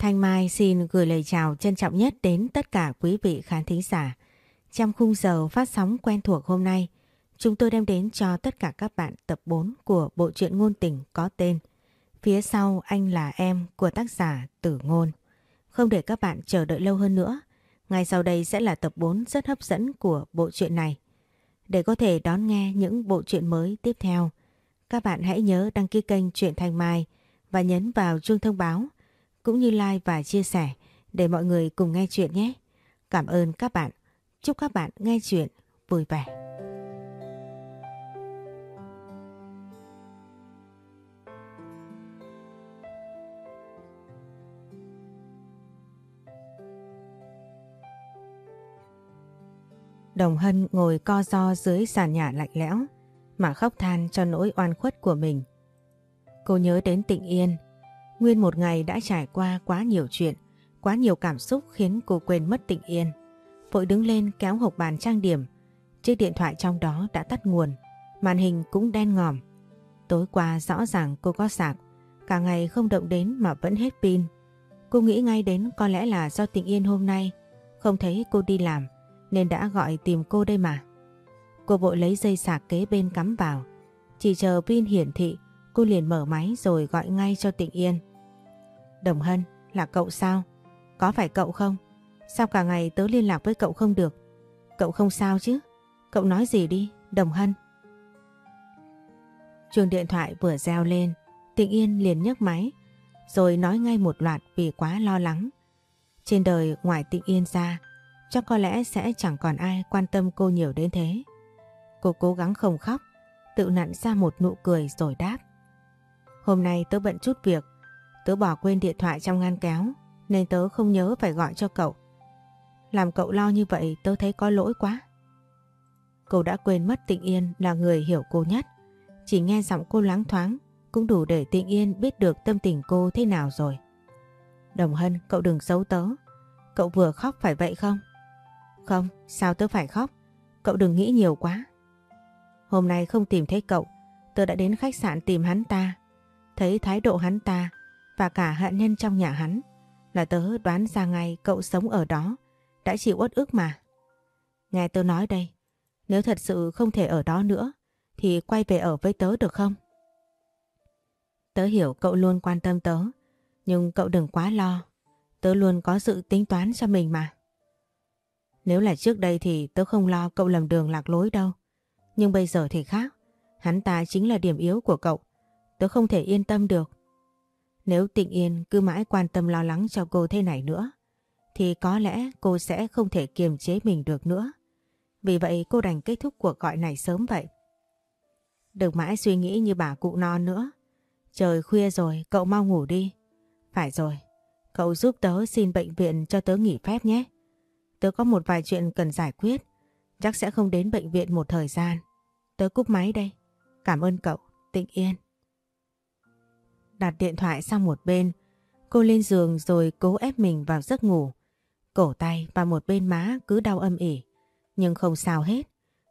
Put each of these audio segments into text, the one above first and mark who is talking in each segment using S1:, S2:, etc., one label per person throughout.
S1: Thanh Mai xin gửi lời chào trân trọng nhất đến tất cả quý vị khán thính giả. Trong khung giờ phát sóng quen thuộc hôm nay, chúng tôi đem đến cho tất cả các bạn tập 4 của bộ truyện ngôn tình có tên Phía sau anh là em của tác giả Tử Ngôn. Không để các bạn chờ đợi lâu hơn nữa, ngay sau đây sẽ là tập 4 rất hấp dẫn của bộ truyện này. Để có thể đón nghe những bộ truyện mới tiếp theo, các bạn hãy nhớ đăng ký kênh Truyện Thanh Mai và nhấn vào chuông thông báo cũng như like và chia sẻ để mọi người cùng nghe chuyện nhé. Cảm ơn các bạn. Chúc các bạn nghe chuyện vui vẻ. Đồng Hân ngồi co do dưới sàn nhà lạnh lẽo, mà khóc than cho nỗi oan khuất của mình. Cô nhớ đến Tịnh Yên. Nguyên một ngày đã trải qua quá nhiều chuyện, quá nhiều cảm xúc khiến cô quên mất Tịnh Yên. Vội đứng lên kéo hộp bàn trang điểm. Chiếc điện thoại trong đó đã tắt nguồn, màn hình cũng đen ngòm. Tối qua rõ ràng cô có sạc, cả ngày không động đến mà vẫn hết pin. Cô nghĩ ngay đến có lẽ là do Tịnh Yên hôm nay không thấy cô đi làm nên đã gọi tìm cô đây mà. Cô vội lấy dây sạc kế bên cắm vào. Chỉ chờ pin hiển thị, cô liền mở máy rồi gọi ngay cho Tịnh Yên. Đồng Hân, là cậu sao? Có phải cậu không? Sao cả ngày tớ liên lạc với cậu không được? Cậu không sao chứ? Cậu nói gì đi, Đồng Hân? Chuông điện thoại vừa reo lên, Tịnh Yên liền nhấc máy, rồi nói ngay một loạt vì quá lo lắng. Trên đời ngoài Tịnh Yên ra, chắc có lẽ sẽ chẳng còn ai quan tâm cô nhiều đến thế. Cô cố gắng không khóc, tự nặn ra một nụ cười rồi đáp. Hôm nay tớ bận chút việc, tớ bỏ quên điện thoại trong ngăn kéo nên tớ không nhớ phải gọi cho cậu. Làm cậu lo như vậy tớ thấy có lỗi quá. Cô đã quên mất Tịnh Yên là người hiểu cô nhất. Chỉ nghe giọng cô lắng thoáng cũng đủ để Tịnh Yên biết được tâm tình cô thế nào rồi. Đồng Hân, cậu đừng xấu tớ. Cậu vừa khóc phải vậy không? Không, sao tớ phải khóc? Cậu đừng nghĩ nhiều quá. Hôm nay không tìm thấy cậu, tớ đã đến khách sạn tìm hắn ta. Thấy thái độ hắn ta và cả hạ nhân trong nhà hắn là tớ đoán ra ngay cậu sống ở đó, đã chịu uất ức mà. Nghe tớ nói đây, nếu thật sự không thể ở đó nữa thì quay về ở với tớ được không? Tớ hiểu cậu luôn quan tâm tớ, nhưng cậu đừng quá lo. Tớ luôn có sự tính toán cho mình mà. Nếu là trước đây thì tớ không lo cậu lầm đường lạc lối đâu. Nhưng bây giờ thì khác. Hắn ta chính là điểm yếu của cậu. Tớ không thể yên tâm được. Nếu Tịnh Yên cứ mãi quan tâm lo lắng cho cô thế này nữa, thì có lẽ cô sẽ không thể kiềm chế mình được nữa. Vì vậy cô đành kết thúc cuộc gọi này sớm vậy. Đừng mãi suy nghĩ như bà cụ non nữa. Trời khuya rồi, cậu mau ngủ đi. Phải rồi, cậu giúp tớ xin bệnh viện cho tớ nghỉ phép nhé. Tớ có một vài chuyện cần giải quyết. Chắc sẽ không đến bệnh viện một thời gian. Tớ cúp máy đây. Cảm ơn cậu, Tịnh Yên. Đặt điện thoại sang một bên, cô lên giường rồi cố ép mình vào giấc ngủ. Cổ tay và một bên má cứ đau âm ỉ. Nhưng không sao hết.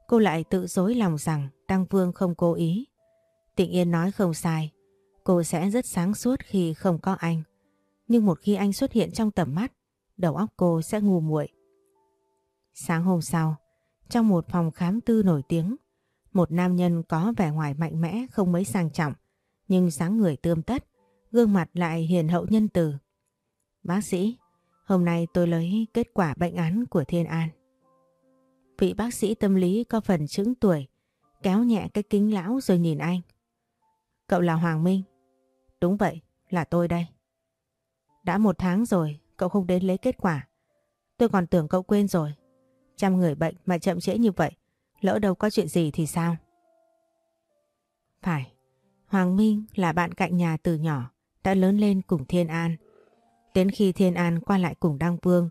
S1: Cô lại tự dối lòng rằng Đăng Vương không cố ý. Tịnh Yên nói không sai. Cô sẽ rất sáng suốt khi không có anh. Nhưng một khi anh xuất hiện trong tầm mắt, đầu óc cô sẽ ngu muội. Sáng hôm sau, trong một phòng khám tư nổi tiếng, một nam nhân có vẻ ngoài mạnh mẽ không mấy sang trọng, nhưng dáng người tươm tất, gương mặt lại hiền hậu nhân từ. Bác sĩ, hôm nay tôi lấy kết quả bệnh án của Thiên An. Vị bác sĩ tâm lý có phần chứng tuổi, kéo nhẹ cái kính lão rồi nhìn anh. Cậu là Hoàng Minh. Đúng vậy, là tôi đây. Đã một tháng rồi, cậu không đến lấy kết quả. Tôi còn tưởng cậu quên rồi. Trăm người bệnh mà chậm trễ như vậy, lỡ đâu có chuyện gì thì sao? Phải, Hoàng Minh là bạn cạnh nhà từ nhỏ, đã lớn lên cùng Thiên An. Đến khi Thiên An qua lại cùng Đăng Vương,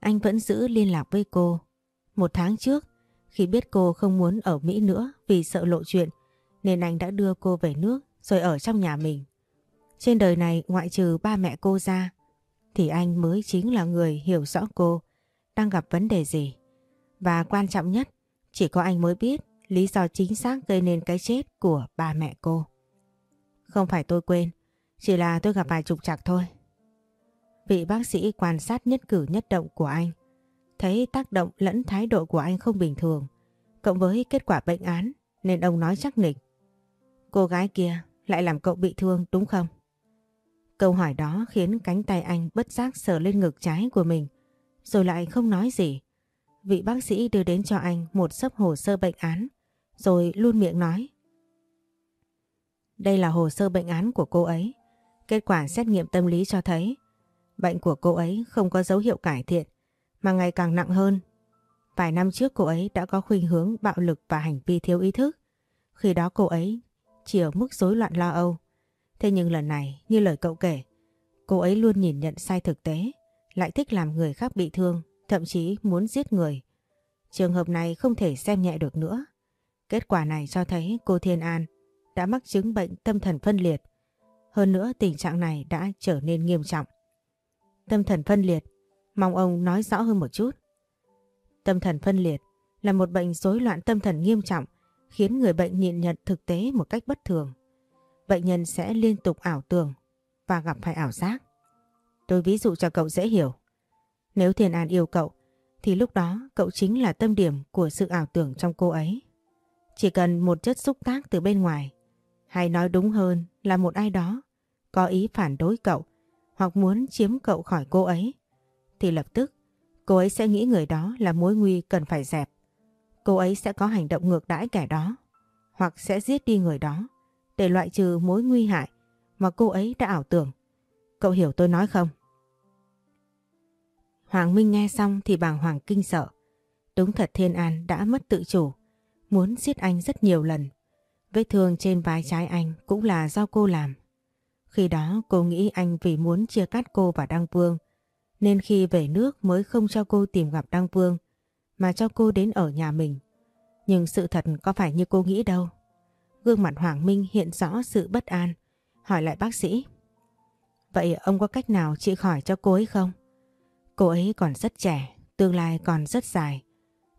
S1: anh vẫn giữ liên lạc với cô. Một tháng trước, khi biết cô không muốn ở Mỹ nữa vì sợ lộ chuyện, nên anh đã đưa cô về nước rồi ở trong nhà mình. Trên đời này ngoại trừ ba mẹ cô ra, thì anh mới chính là người hiểu rõ cô đang gặp vấn đề gì. Và quan trọng nhất, chỉ có anh mới biết lý do chính xác gây nên cái chết của ba mẹ cô. Không phải tôi quên, chỉ là tôi gặp vài trục trặc thôi. Vị bác sĩ quan sát nhất cử nhất động của anh. Thấy tác động lẫn thái độ của anh không bình thường. Cộng với kết quả bệnh án nên ông nói chắc nịch. Cô gái kia lại làm cậu bị thương đúng không? Câu hỏi đó khiến cánh tay anh bất giác sờ lên ngực trái của mình, rồi lại không nói gì. Vị bác sĩ đưa đến cho anh một sấp hồ sơ bệnh án, rồi luôn miệng nói. Đây là hồ sơ bệnh án của cô ấy. Kết quả xét nghiệm tâm lý cho thấy bệnh của cô ấy không có dấu hiệu cải thiện, mà ngày càng nặng hơn. Vài năm trước cô ấy đã có khuynh hướng bạo lực và hành vi thiếu ý thức. Khi đó cô ấy chỉ ở mức rối loạn lo âu. Thế nhưng lần này, như lời cậu kể, cô ấy luôn nhìn nhận sai thực tế, lại thích làm người khác bị thương, thậm chí muốn giết người. Trường hợp này không thể xem nhẹ được nữa. Kết quả này cho thấy cô Thiên An đã mắc chứng bệnh tâm thần phân liệt. Hơn nữa tình trạng này đã trở nên nghiêm trọng. Tâm thần phân liệt, mong ông nói rõ hơn một chút. Tâm thần phân liệt là một bệnh rối loạn tâm thần nghiêm trọng khiến người bệnh nhìn nhận thực tế một cách bất thường. Bệnh nhân sẽ liên tục ảo tưởng và gặp phải ảo giác. Tôi ví dụ cho cậu dễ hiểu. Nếu Thiền An yêu cậu, thì lúc đó cậu chính là tâm điểm của sự ảo tưởng trong cô ấy. Chỉ cần một chất xúc tác từ bên ngoài, hay nói đúng hơn là một ai đó có ý phản đối cậu hoặc muốn chiếm cậu khỏi cô ấy, thì lập tức cô ấy sẽ nghĩ người đó là mối nguy cần phải dẹp cô ấy sẽ có hành động ngược đãi kẻ đó hoặc sẽ giết đi người đó để loại trừ mối nguy hại mà cô ấy đã ảo tưởng. Cậu hiểu tôi nói không? Hoàng Minh nghe xong thì bàng hoàng kinh sợ. Đúng thật Thiên An đã mất tự chủ, muốn giết anh rất nhiều lần. Vết thương trên vai trái anh cũng là do cô làm. Khi đó cô nghĩ anh vì muốn chia cắt cô và Đăng Vương, nên khi về nước mới không cho cô tìm gặp Đăng Vương, mà cho cô đến ở nhà mình. Nhưng sự thật có phải như cô nghĩ đâu. Gương mặt Hoàng Minh hiện rõ sự bất an, hỏi lại bác sĩ. Vậy ông có cách nào trị khỏi cho cô ấy không? Cô ấy còn rất trẻ, tương lai còn rất dài.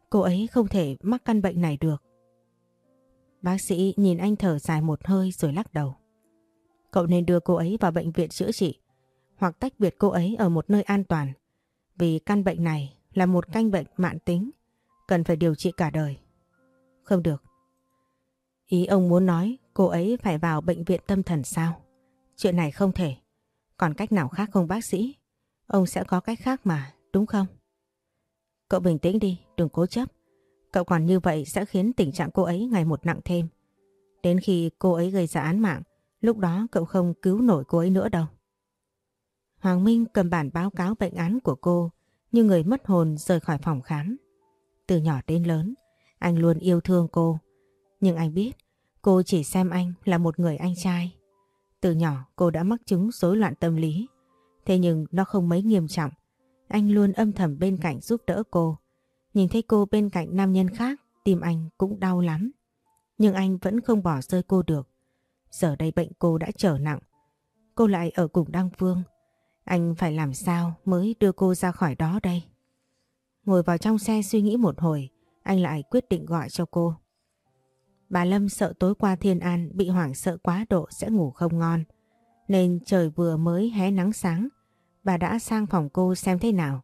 S1: Cô ấy không thể mắc căn bệnh này được. Bác sĩ nhìn anh thở dài một hơi rồi lắc đầu. Cậu nên đưa cô ấy vào bệnh viện chữa trị hoặc tách biệt cô ấy ở một nơi an toàn. Vì căn bệnh này là một canh bệnh mạn tính, cần phải điều trị cả đời. Không được. Ý ông muốn nói cô ấy phải vào bệnh viện tâm thần sao? Chuyện này không thể. Còn cách nào khác không bác sĩ? Ông sẽ có cách khác mà, đúng không? Cậu bình tĩnh đi, đừng cố chấp. Cậu còn như vậy sẽ khiến tình trạng cô ấy ngày một nặng thêm. Đến khi cô ấy gây ra án mạng, lúc đó cậu không cứu nổi cô ấy nữa đâu. Hoàng Minh cầm bản báo cáo bệnh án của cô, như người mất hồn rời khỏi phòng khám. Từ nhỏ đến lớn, anh luôn yêu thương cô. Nhưng anh biết cô chỉ xem anh là một người anh trai. Từ nhỏ cô đã mắc chứng rối loạn tâm lý. Thế nhưng nó không mấy nghiêm trọng. Anh luôn âm thầm bên cạnh giúp đỡ cô. Nhìn thấy cô bên cạnh nam nhân khác, tim anh cũng đau lắm. Nhưng anh vẫn không bỏ rơi cô được. Giờ đây bệnh cô đã trở nặng. Cô lại ở cùng Đăng Vương. Anh phải làm sao mới đưa cô ra khỏi đó đây? Ngồi vào trong xe suy nghĩ một hồi, anh lại quyết định gọi cho cô. Bà Lâm sợ tối qua Thiên An bị hoảng sợ quá độ sẽ ngủ không ngon. Nên trời vừa mới hé nắng sáng, bà đã sang phòng cô xem thế nào.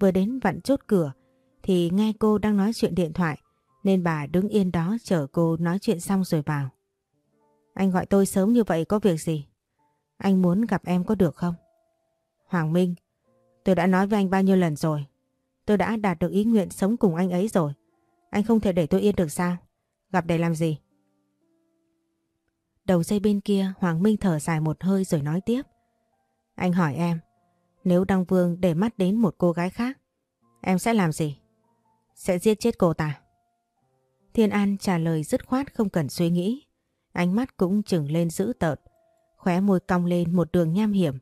S1: Vừa đến vặn chốt cửa thì nghe cô đang nói chuyện điện thoại nên bà đứng yên đó chờ cô nói chuyện xong rồi vào. Anh gọi tôi sớm như vậy có việc gì? Anh muốn gặp em có được không? Hoàng Minh, tôi đã nói với anh bao nhiêu lần rồi. Tôi đã đạt được ý nguyện sống cùng anh ấy rồi. Anh không thể để tôi yên được sao? Gặp để làm gì? Đầu dây bên kia Hoàng Minh thở dài một hơi rồi nói tiếp. Anh hỏi em, nếu Đăng Vương để mắt đến một cô gái khác, em sẽ làm gì? Sẽ giết chết cô ta. Thiên An trả lời dứt khoát không cần suy nghĩ. Ánh mắt cũng trừng lên dữ tợn, khóe môi cong lên một đường nham hiểm.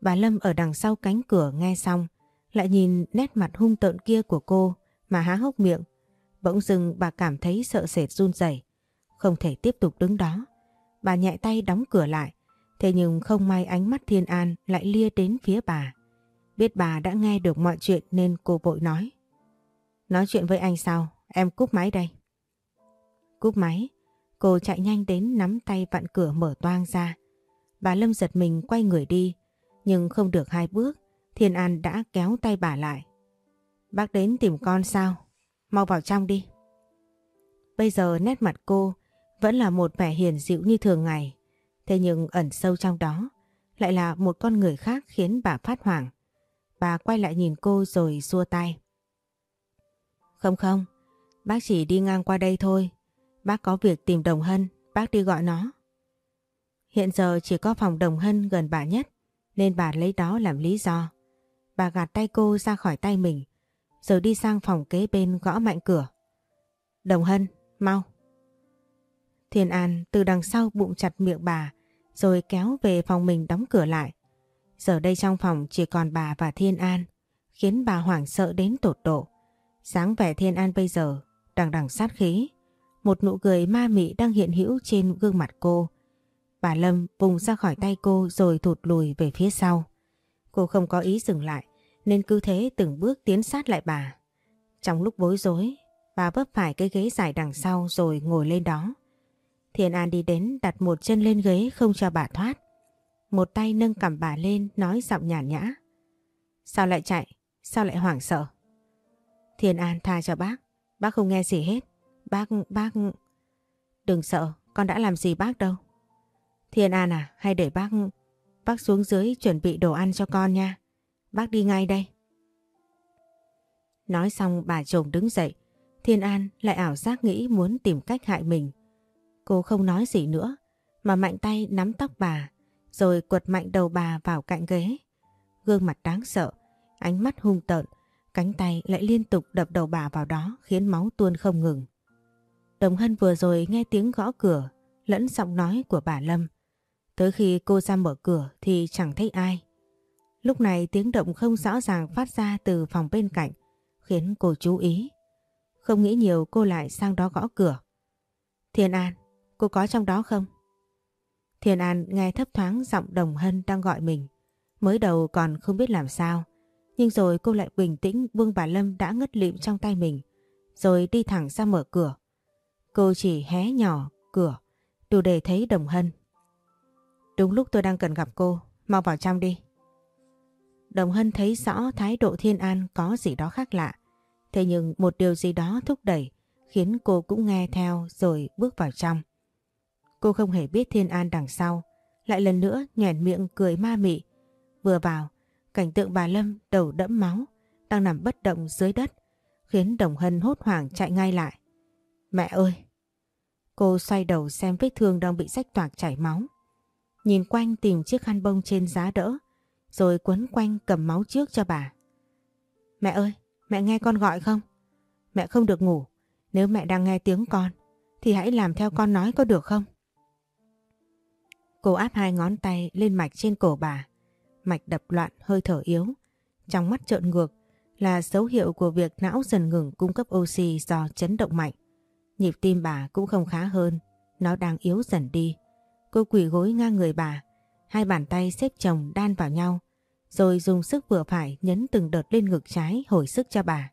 S1: Bà Lâm ở đằng sau cánh cửa nghe xong, lại nhìn nét mặt hung tợn kia của cô mà há hốc miệng. Bỗng dưng bà cảm thấy sợ sệt run rẩy, không thể tiếp tục đứng đó. Bà nhẹ tay đóng cửa lại, thế nhưng không may ánh mắt Thiên An lại lia đến phía bà. Biết bà đã nghe được mọi chuyện nên cô vội nói. Nói chuyện với anh sao? Em cúp máy đây. Cúp máy, cô chạy nhanh đến nắm tay vặn cửa mở toang ra. Bà Lâm giật mình quay người đi, nhưng không được hai bước Thiên An đã kéo tay bà lại. Bác đến tìm con sao? Mau vào trong đi. Bây giờ nét mặt cô vẫn là một vẻ hiền dịu như thường ngày. Thế nhưng ẩn sâu trong đó lại là một con người khác khiến bà phát hoảng. Bà quay lại nhìn cô rồi xua tay. Không không, bác chỉ đi ngang qua đây thôi. Bác có việc tìm Đồng Hân, bác đi gọi nó. Hiện giờ chỉ có phòng Đồng Hân gần bà nhất, nên bà lấy đó làm lý do. Bà gạt tay cô ra khỏi tay mình, rồi đi sang phòng kế bên gõ mạnh cửa. Đồng Hân, mau. Thiên An từ đằng sau bụng chặt miệng bà, rồi kéo về phòng mình đóng cửa lại. Giờ đây trong phòng chỉ còn bà và Thiên An, khiến bà hoảng sợ đến tột độ. Sáng vẻ Thiên An bây giờ, đằng đằng sát khí. Một nụ cười ma mị đang hiện hữu trên gương mặt cô. Bà Lâm vùng ra khỏi tay cô rồi thụt lùi về phía sau. Cô không có ý dừng lại, nên cứ thế từng bước tiến sát lại bà. Trong lúc bối rối, bà vấp phải cái ghế dài đằng sau rồi ngồi lên đó. Thiên An đi đến đặt một chân lên ghế không cho bà thoát. Một tay nâng cầm bà lên nói giọng nhàn nhã. Sao lại chạy? Sao lại hoảng sợ? Thiên An tha cho bác. Bác không nghe gì hết. Bác, bác... Đừng sợ, con đã làm gì bác đâu. Thiên An à, hay để bác... Bác xuống dưới chuẩn bị đồ ăn cho con nha. Bác đi ngay đây. Nói xong bà chồng đứng dậy. Thiên An lại ảo giác nghĩ muốn tìm cách hại mình. Cô không nói gì nữa, mà mạnh tay nắm tóc bà, rồi quật mạnh đầu bà vào cạnh ghế. Gương mặt đáng sợ, ánh mắt hung tợn, cánh tay lại liên tục đập đầu bà vào đó khiến máu tuôn không ngừng. Đồng Hân vừa rồi nghe tiếng gõ cửa, lẫn giọng nói của bà Lâm. Tới khi cô ra mở cửa thì chẳng thấy ai. Lúc này tiếng động không rõ ràng phát ra từ phòng bên cạnh, khiến cô chú ý. Không nghĩ nhiều cô lại sang đó gõ cửa. Thiên An, cô có trong đó không? Thiên An nghe thấp thoáng giọng Đồng Hân đang gọi mình. Mới đầu còn không biết làm sao. Nhưng rồi cô lại bình tĩnh buông bà Lâm đã ngất lịm trong tay mình. Rồi đi thẳng ra mở cửa. Cô chỉ hé nhỏ cửa đủ để thấy Đồng Hân. Đúng lúc tôi đang cần gặp cô, mau vào trong đi. Đồng Hân thấy rõ thái độ Thiên An có gì đó khác lạ. Thế nhưng một điều gì đó thúc đẩy khiến cô cũng nghe theo rồi bước vào trong. Cô không hề biết Thiên An đằng sau, lại lần nữa nhoẻn miệng cười ma mị. Vừa vào, cảnh tượng bà Lâm đầu đẫm máu, đang nằm bất động dưới đất, khiến Đồng Hân hốt hoảng chạy ngay lại. Mẹ ơi! Cô xoay đầu xem vết thương đang bị rách toạc chảy máu. Nhìn quanh tìm chiếc khăn bông trên giá đỡ, rồi quấn quanh cầm máu trước cho bà. Mẹ ơi, mẹ nghe con gọi không? Mẹ không được ngủ, nếu mẹ đang nghe tiếng con, thì hãy làm theo con nói có được không? Cô áp hai ngón tay lên mạch trên cổ bà, mạch đập loạn hơi thở yếu. Trong mắt trợn ngược là dấu hiệu của việc não dần ngừng cung cấp oxy do chấn động mạnh. Nhịp tim bà cũng không khá hơn, nó đang yếu dần đi. Cô quỳ gối ngang người bà, hai bàn tay xếp chồng đan vào nhau, rồi dùng sức vừa phải nhấn từng đợt lên ngực trái hồi sức cho bà.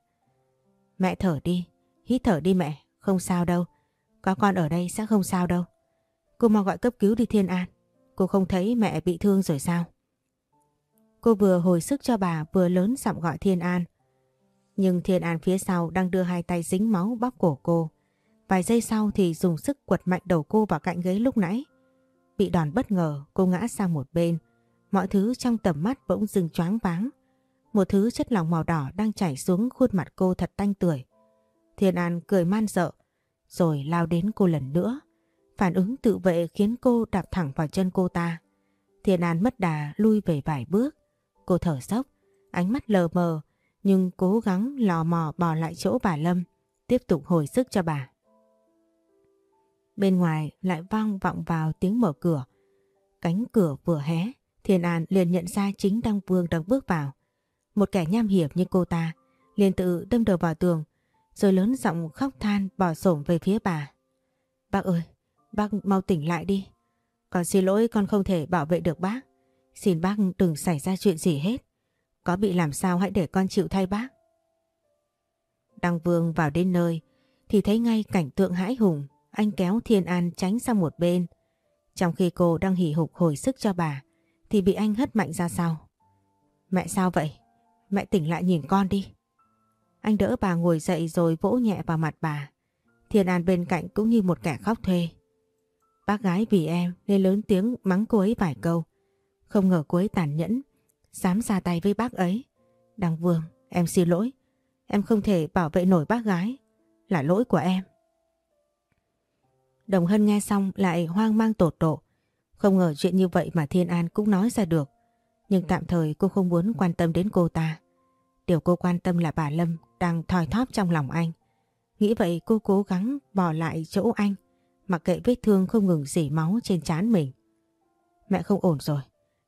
S1: Mẹ thở đi, hít thở đi mẹ, không sao đâu. Có con ở đây sẽ không sao đâu. Cô mau gọi cấp cứu đi Thiên An. Cô không thấy mẹ bị thương rồi sao? Cô vừa hồi sức cho bà, vừa lớn giọng gọi Thiên An. Nhưng Thiên An phía sau đang đưa hai tay dính máu bóp cổ cô. Vài giây sau thì dùng sức quật mạnh đầu cô vào cạnh ghế lúc nãy. Bị đòn bất ngờ, cô ngã sang một bên. Mọi thứ trong tầm mắt bỗng dừng choáng váng. Một thứ chất lỏng màu đỏ đang chảy xuống khuôn mặt cô thật tanh tưởi. Thiên An cười man sợ rồi lao đến cô lần nữa. Phản ứng tự vệ khiến cô đạp thẳng vào chân cô ta. Thiên An mất đà, lui về vài bước. Cô thở dốc, ánh mắt lờ mờ nhưng cố gắng lò mò bỏ lại chỗ bà Lâm, tiếp tục hồi sức cho bà. Bên ngoài lại vang vọng vào tiếng mở cửa. Cánh cửa vừa hé, Thiên An liền nhận ra chính Đăng Vương đang bước vào. Một kẻ nham hiểm như cô ta, liền tự đâm đầu vào tường, rồi lớn giọng khóc than bỏ sổm về phía bà. Bác ơi, bác mau tỉnh lại đi. Con xin lỗi con không thể bảo vệ được bác. Xin bác đừng xảy ra chuyện gì hết. Có bị làm sao hãy để con chịu thay bác. Đăng Vương vào đến nơi, thì thấy ngay cảnh tượng hãi hùng. Anh kéo Thiên An tránh sang một bên. Trong khi cô đang hỉ hục hồi sức cho bà, thì bị anh hất mạnh ra sau. Mẹ sao vậy? Mẹ tỉnh lại nhìn con đi. Anh đỡ bà ngồi dậy rồi vỗ nhẹ vào mặt bà. Thiên An bên cạnh cũng như một kẻ khóc thuê. Bác gái vì em nên lớn tiếng mắng cô ấy vài câu. Không ngờ cô ấy tàn nhẫn, dám ra tay với bác ấy. Đăng Vương, em xin lỗi. Em không thể bảo vệ nổi bác gái. Là lỗi của em. Đồng Hân nghe xong lại hoang mang tột độ. Không ngờ chuyện như vậy mà Thiên An cũng nói ra được. Nhưng tạm thời cô không muốn quan tâm đến cô ta. Điều cô quan tâm là bà Lâm đang thoi thóp trong lòng anh. Nghĩ vậy cô cố gắng bỏ lại chỗ anh, mặc kệ vết thương không ngừng dỉ máu trên trán mình. Mẹ không ổn rồi,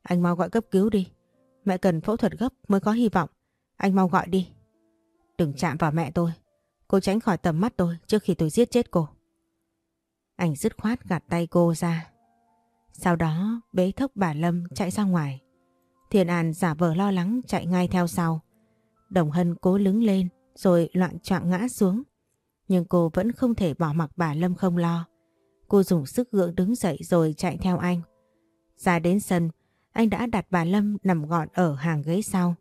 S1: anh mau gọi cấp cứu đi. Mẹ cần phẫu thuật gấp mới có hy vọng. Anh mau gọi đi. Đừng chạm vào mẹ tôi. Cô tránh khỏi tầm mắt tôi trước khi tôi giết chết cô. Anh dứt khoát gạt tay cô ra. Sau đó bế thốc bà Lâm chạy ra ngoài. Thiền An giả vờ lo lắng chạy ngay theo sau. Đồng Hân cố lứng lên rồi loạn trọng ngã xuống. Nhưng cô vẫn không thể bỏ mặc bà Lâm không lo. Cô dùng sức gượng đứng dậy rồi chạy theo anh. Ra đến sân, anh đã đặt bà Lâm nằm gọn ở hàng ghế sau.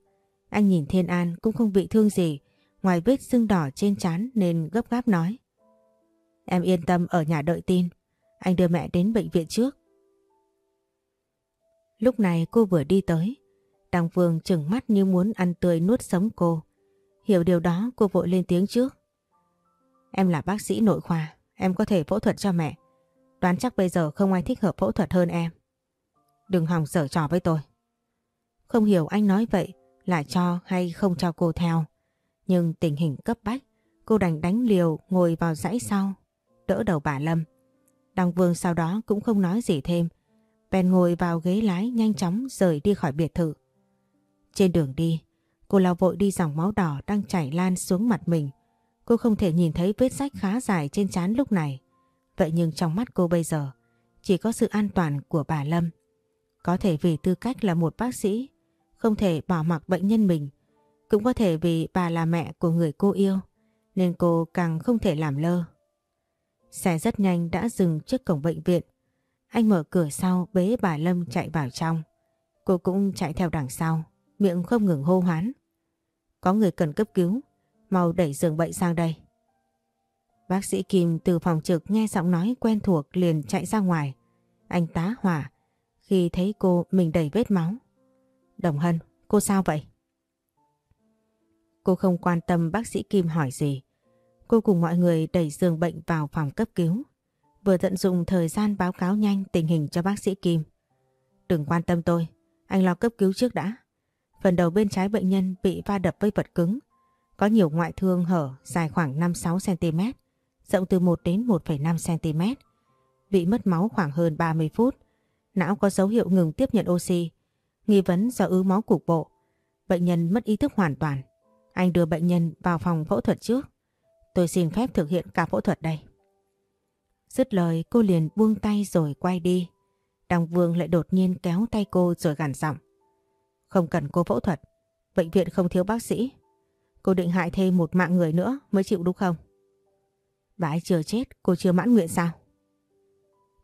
S1: Anh nhìn Thiên An cũng không bị thương gì, ngoài vết sưng đỏ trên trán nên gấp gáp nói. Em yên tâm ở nhà đợi tin, anh đưa mẹ đến bệnh viện trước. Lúc này cô vừa đi tới, Đăng Vương chừng mắt như muốn ăn tươi nuốt sống cô. Hiểu điều đó cô vội lên tiếng trước. Em là bác sĩ nội khoa, em có thể phẫu thuật cho mẹ. Đoán chắc bây giờ không ai thích hợp phẫu thuật hơn em. Đừng hòng dở trò với tôi. Không hiểu anh nói vậy là cho hay không cho cô theo. Nhưng tình hình cấp bách, cô đành đánh liều ngồi vào dãy sau, đỡ đầu bà Lâm. Đăng Vương sau đó cũng không nói gì thêm, bèn ngồi vào ghế lái nhanh chóng rời đi khỏi biệt thự. Trên đường đi, cô lao vội đi dòng máu đỏ đang chảy lan xuống mặt mình. Cô không thể nhìn thấy vết rách khá dài trên trán lúc này. Vậy nhưng trong mắt cô bây giờ, chỉ có sự an toàn của bà Lâm. Có thể vì tư cách là một bác sĩ, không thể bỏ mặc bệnh nhân mình. Cũng có thể vì bà là mẹ của người cô yêu, nên cô càng không thể làm lơ. Xe rất nhanh đã dừng trước cổng bệnh viện. Anh mở cửa sau bế bà Lâm chạy vào trong. Cô cũng chạy theo đằng sau, miệng không ngừng hô hoán. Có người cần cấp cứu, mau đẩy giường bệnh sang đây. Bác sĩ Kim từ phòng trực nghe giọng nói quen thuộc liền chạy ra ngoài. Anh tá hỏa khi thấy cô mình đầy vết máu. Đồng Hân, cô sao vậy? Cô không quan tâm bác sĩ Kim hỏi gì. Cô cùng mọi người đẩy giường bệnh vào phòng cấp cứu. Vừa tận dụng thời gian báo cáo nhanh tình hình cho bác sĩ Kim. Đừng quan tâm tôi, anh lo cấp cứu trước đã. Phần đầu bên trái bệnh nhân bị va đập với vật cứng. Có nhiều ngoại thương hở dài khoảng 5-6cm, rộng từ 1 đến 1,5cm. Bị mất máu khoảng hơn 30 phút. Não có dấu hiệu ngừng tiếp nhận oxy. Nghi vấn do ứ máu cục bộ. Bệnh nhân mất ý thức hoàn toàn. Anh đưa bệnh nhân vào phòng phẫu thuật trước. Tôi xin phép thực hiện ca phẫu thuật đây. Dứt lời cô liền buông tay rồi quay đi. Đăng Vương lại đột nhiên kéo tay cô rồi gằn giọng. Không cần cô phẫu thuật. Bệnh viện không thiếu bác sĩ. Cô định hại thêm một mạng người nữa mới chịu đúng không? Bà ấy chưa chết, cô chưa mãn nguyện sao?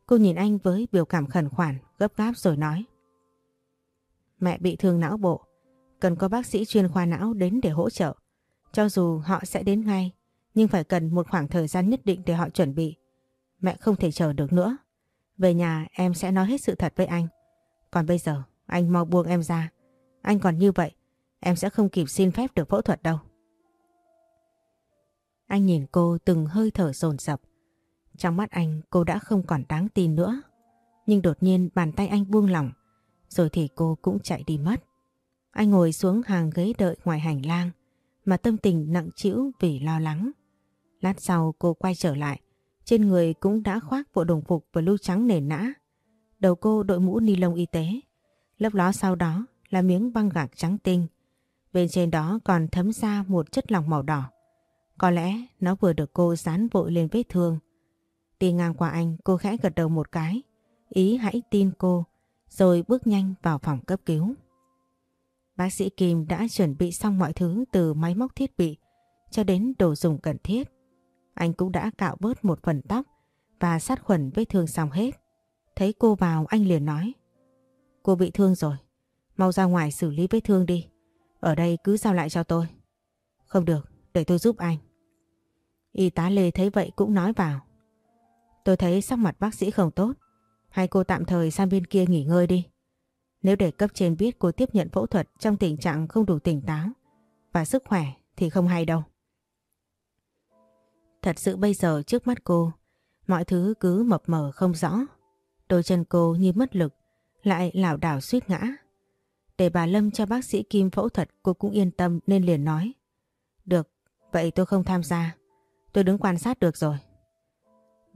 S1: Cô nhìn anh với biểu cảm khẩn khoản, gấp gáp rồi nói. Mẹ bị thương não bộ, cần có bác sĩ chuyên khoa não đến để hỗ trợ. Cho dù họ sẽ đến ngay, nhưng phải cần một khoảng thời gian nhất định để họ chuẩn bị. Mẹ không thể chờ được nữa. Về nhà em sẽ nói hết sự thật với anh. Còn bây giờ, anh mau buông em ra. Anh còn như vậy, em sẽ không kịp xin phép được phẫu thuật đâu. Anh nhìn cô từng hơi thở dồn dập. Trong mắt anh cô đã không còn đáng tin nữa. Nhưng đột nhiên bàn tay anh buông lỏng, rồi thì cô cũng chạy đi mất. Anh ngồi xuống hàng ghế đợi ngoài hành lang, mà tâm tình nặng trĩu vì lo lắng. Lát sau cô quay trở lại, trên người cũng đã khoác bộ đồng phục và lưu trắng nền nã. Đầu cô đội mũ ni lông y tế, lớp ló sau đó là miếng băng gạc trắng tinh. Bên trên đó còn thấm ra một chất lỏng màu đỏ. Có lẽ nó vừa được cô dán vội lên vết thương. Đi ngang qua anh cô khẽ gật đầu một cái. Ý hãy tin cô rồi bước nhanh vào phòng cấp cứu. Bác sĩ Kim đã chuẩn bị xong mọi thứ từ máy móc thiết bị cho đến đồ dùng cần thiết. Anh cũng đã cạo bớt một phần tóc và sát khuẩn vết thương xong hết. Thấy cô vào anh liền nói Cô bị thương rồi. Mau ra ngoài xử lý vết thương đi. Ở đây cứ giao lại cho tôi. Không được, để tôi giúp anh. Y tá Lê thấy vậy cũng nói vào. Tôi thấy sắc mặt bác sĩ không tốt. Hay cô tạm thời sang bên kia nghỉ ngơi đi. Nếu để cấp trên biết cô tiếp nhận phẫu thuật trong tình trạng không đủ tỉnh táo và sức khỏe thì không hay đâu. Thật sự bây giờ trước mắt cô, mọi thứ cứ mập mờ không rõ. Đôi chân cô như mất lực, lại lảo đảo suýt ngã. Để bà Lâm cho bác sĩ Kim phẫu thuật cô cũng yên tâm nên liền nói. Được, vậy tôi không tham gia. Tôi đứng quan sát được rồi.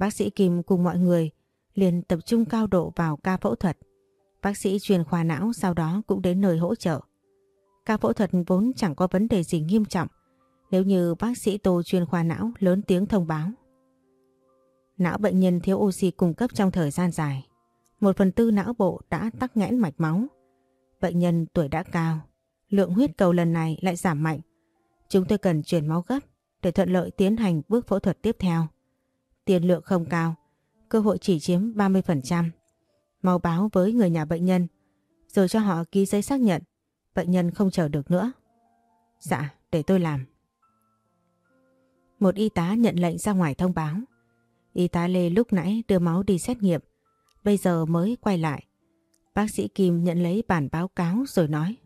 S1: Bác sĩ Kim cùng mọi người liền tập trung cao độ vào ca phẫu thuật. Bác sĩ chuyên khoa não sau đó cũng đến nơi hỗ trợ. Ca phẫu thuật vốn chẳng có vấn đề gì nghiêm trọng nếu như bác sĩ Tô chuyên khoa não lớn tiếng thông báo. Não bệnh nhân thiếu oxy cung cấp trong thời gian dài. Một phần tư não bộ đã tắc nghẽn mạch máu. Bệnh nhân tuổi đã cao, lượng huyết cầu lần này lại giảm mạnh. Chúng tôi cần chuyển máu gấp để thuận lợi tiến hành bước phẫu thuật tiếp theo. Tiền lượng không cao, cơ hội chỉ chiếm 30%. Mau báo với người nhà bệnh nhân, rồi cho họ ký giấy xác nhận bệnh nhân không chờ được nữa. Dạ, để tôi làm. Một y tá nhận lệnh ra ngoài thông báo. Y tá Lê lúc nãy đưa máu đi xét nghiệm, bây giờ mới quay lại. Bác sĩ Kim nhận lấy bản báo cáo rồi nói.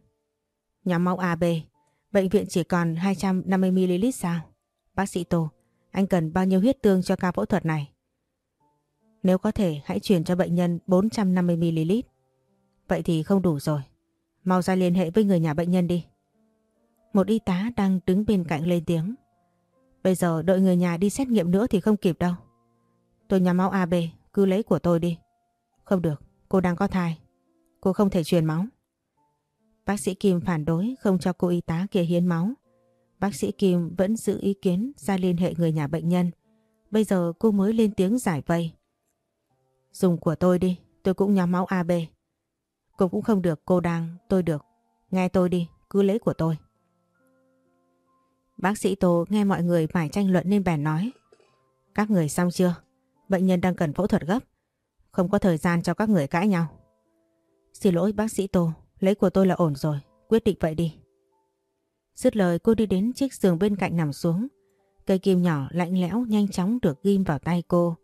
S1: Nhóm máu AB, bệnh viện chỉ còn 250ml sao? Bác sĩ Tô, anh cần bao nhiêu huyết tương cho ca phẫu thuật này? Nếu có thể hãy chuyển cho bệnh nhân 450ml. Vậy thì không đủ rồi. Mau ra liên hệ với người nhà bệnh nhân đi. Một y tá đang đứng bên cạnh lên tiếng. Bây giờ đợi người nhà đi xét nghiệm nữa thì không kịp đâu. Tôi nhà máu AB, cứ lấy của tôi đi. Không được, cô đang có thai. Cô không thể truyền máu. Bác sĩ Kim phản đối không cho cô y tá kia hiến máu. Bác sĩ Kim vẫn giữ ý kiến ra liên hệ người nhà bệnh nhân. Bây giờ cô mới lên tiếng giải vây. Dùng của tôi đi, tôi cũng nhóm máu AB. Cô cũng không được, cô đang, tôi được. Nghe tôi đi, cứ lấy của tôi. Bác sĩ Tô nghe mọi người phải tranh luận nên bèn nói. Các người xong chưa? Bệnh nhân đang cần phẫu thuật gấp. Không có thời gian cho các người cãi nhau. Xin lỗi bác sĩ Tô, lấy của tôi là ổn rồi, quyết định vậy đi. Dứt lời cô đi đến chiếc giường bên cạnh nằm xuống. Cây kim nhỏ lạnh lẽo nhanh chóng được ghim vào tay cô.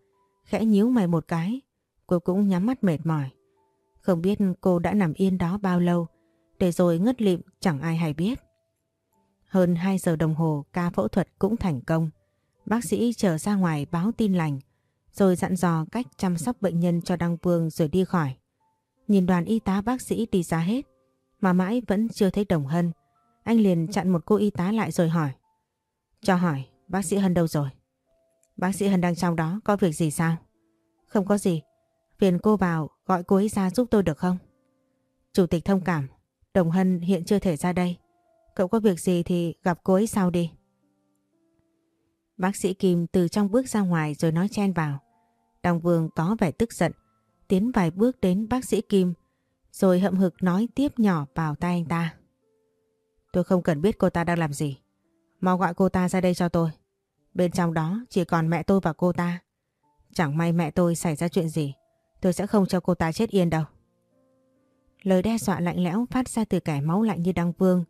S1: Khẽ nhíu mày một cái, cô cũng nhắm mắt mệt mỏi. Không biết cô đã nằm yên đó bao lâu, để rồi ngất lịm chẳng ai hay biết. Hơn 2 giờ đồng hồ ca phẫu thuật cũng thành công. Bác sĩ trở ra ngoài báo tin lành, rồi dặn dò cách chăm sóc bệnh nhân cho Đăng Vương rồi đi khỏi. Nhìn đoàn y tá bác sĩ đi ra hết, mà mãi vẫn chưa thấy Đồng Hân. Anh liền chặn một cô y tá lại rồi hỏi. Cho hỏi, bác sĩ Hân đâu rồi? Bác sĩ Hân đang trong đó, có việc gì sao? Không có gì, phiền cô vào gọi cô ấy ra giúp tôi được không? Chủ tịch thông cảm, Đồng Hân hiện chưa thể ra đây. Cậu có việc gì thì gặp cô ấy sau đi. Bác sĩ Kim từ trong bước ra ngoài rồi nói chen vào. đồng Vương có vẻ tức giận, tiến vài bước đến bác sĩ Kim, rồi hậm hực nói tiếp nhỏ vào tay anh ta. Tôi không cần biết cô ta đang làm gì. Mau gọi cô ta ra đây cho tôi. Bên trong đó chỉ còn mẹ tôi và cô ta. Chẳng may mẹ tôi xảy ra chuyện gì, tôi sẽ không cho cô ta chết yên đâu. Lời đe dọa lạnh lẽo phát ra từ kẻ máu lạnh như Đăng Vương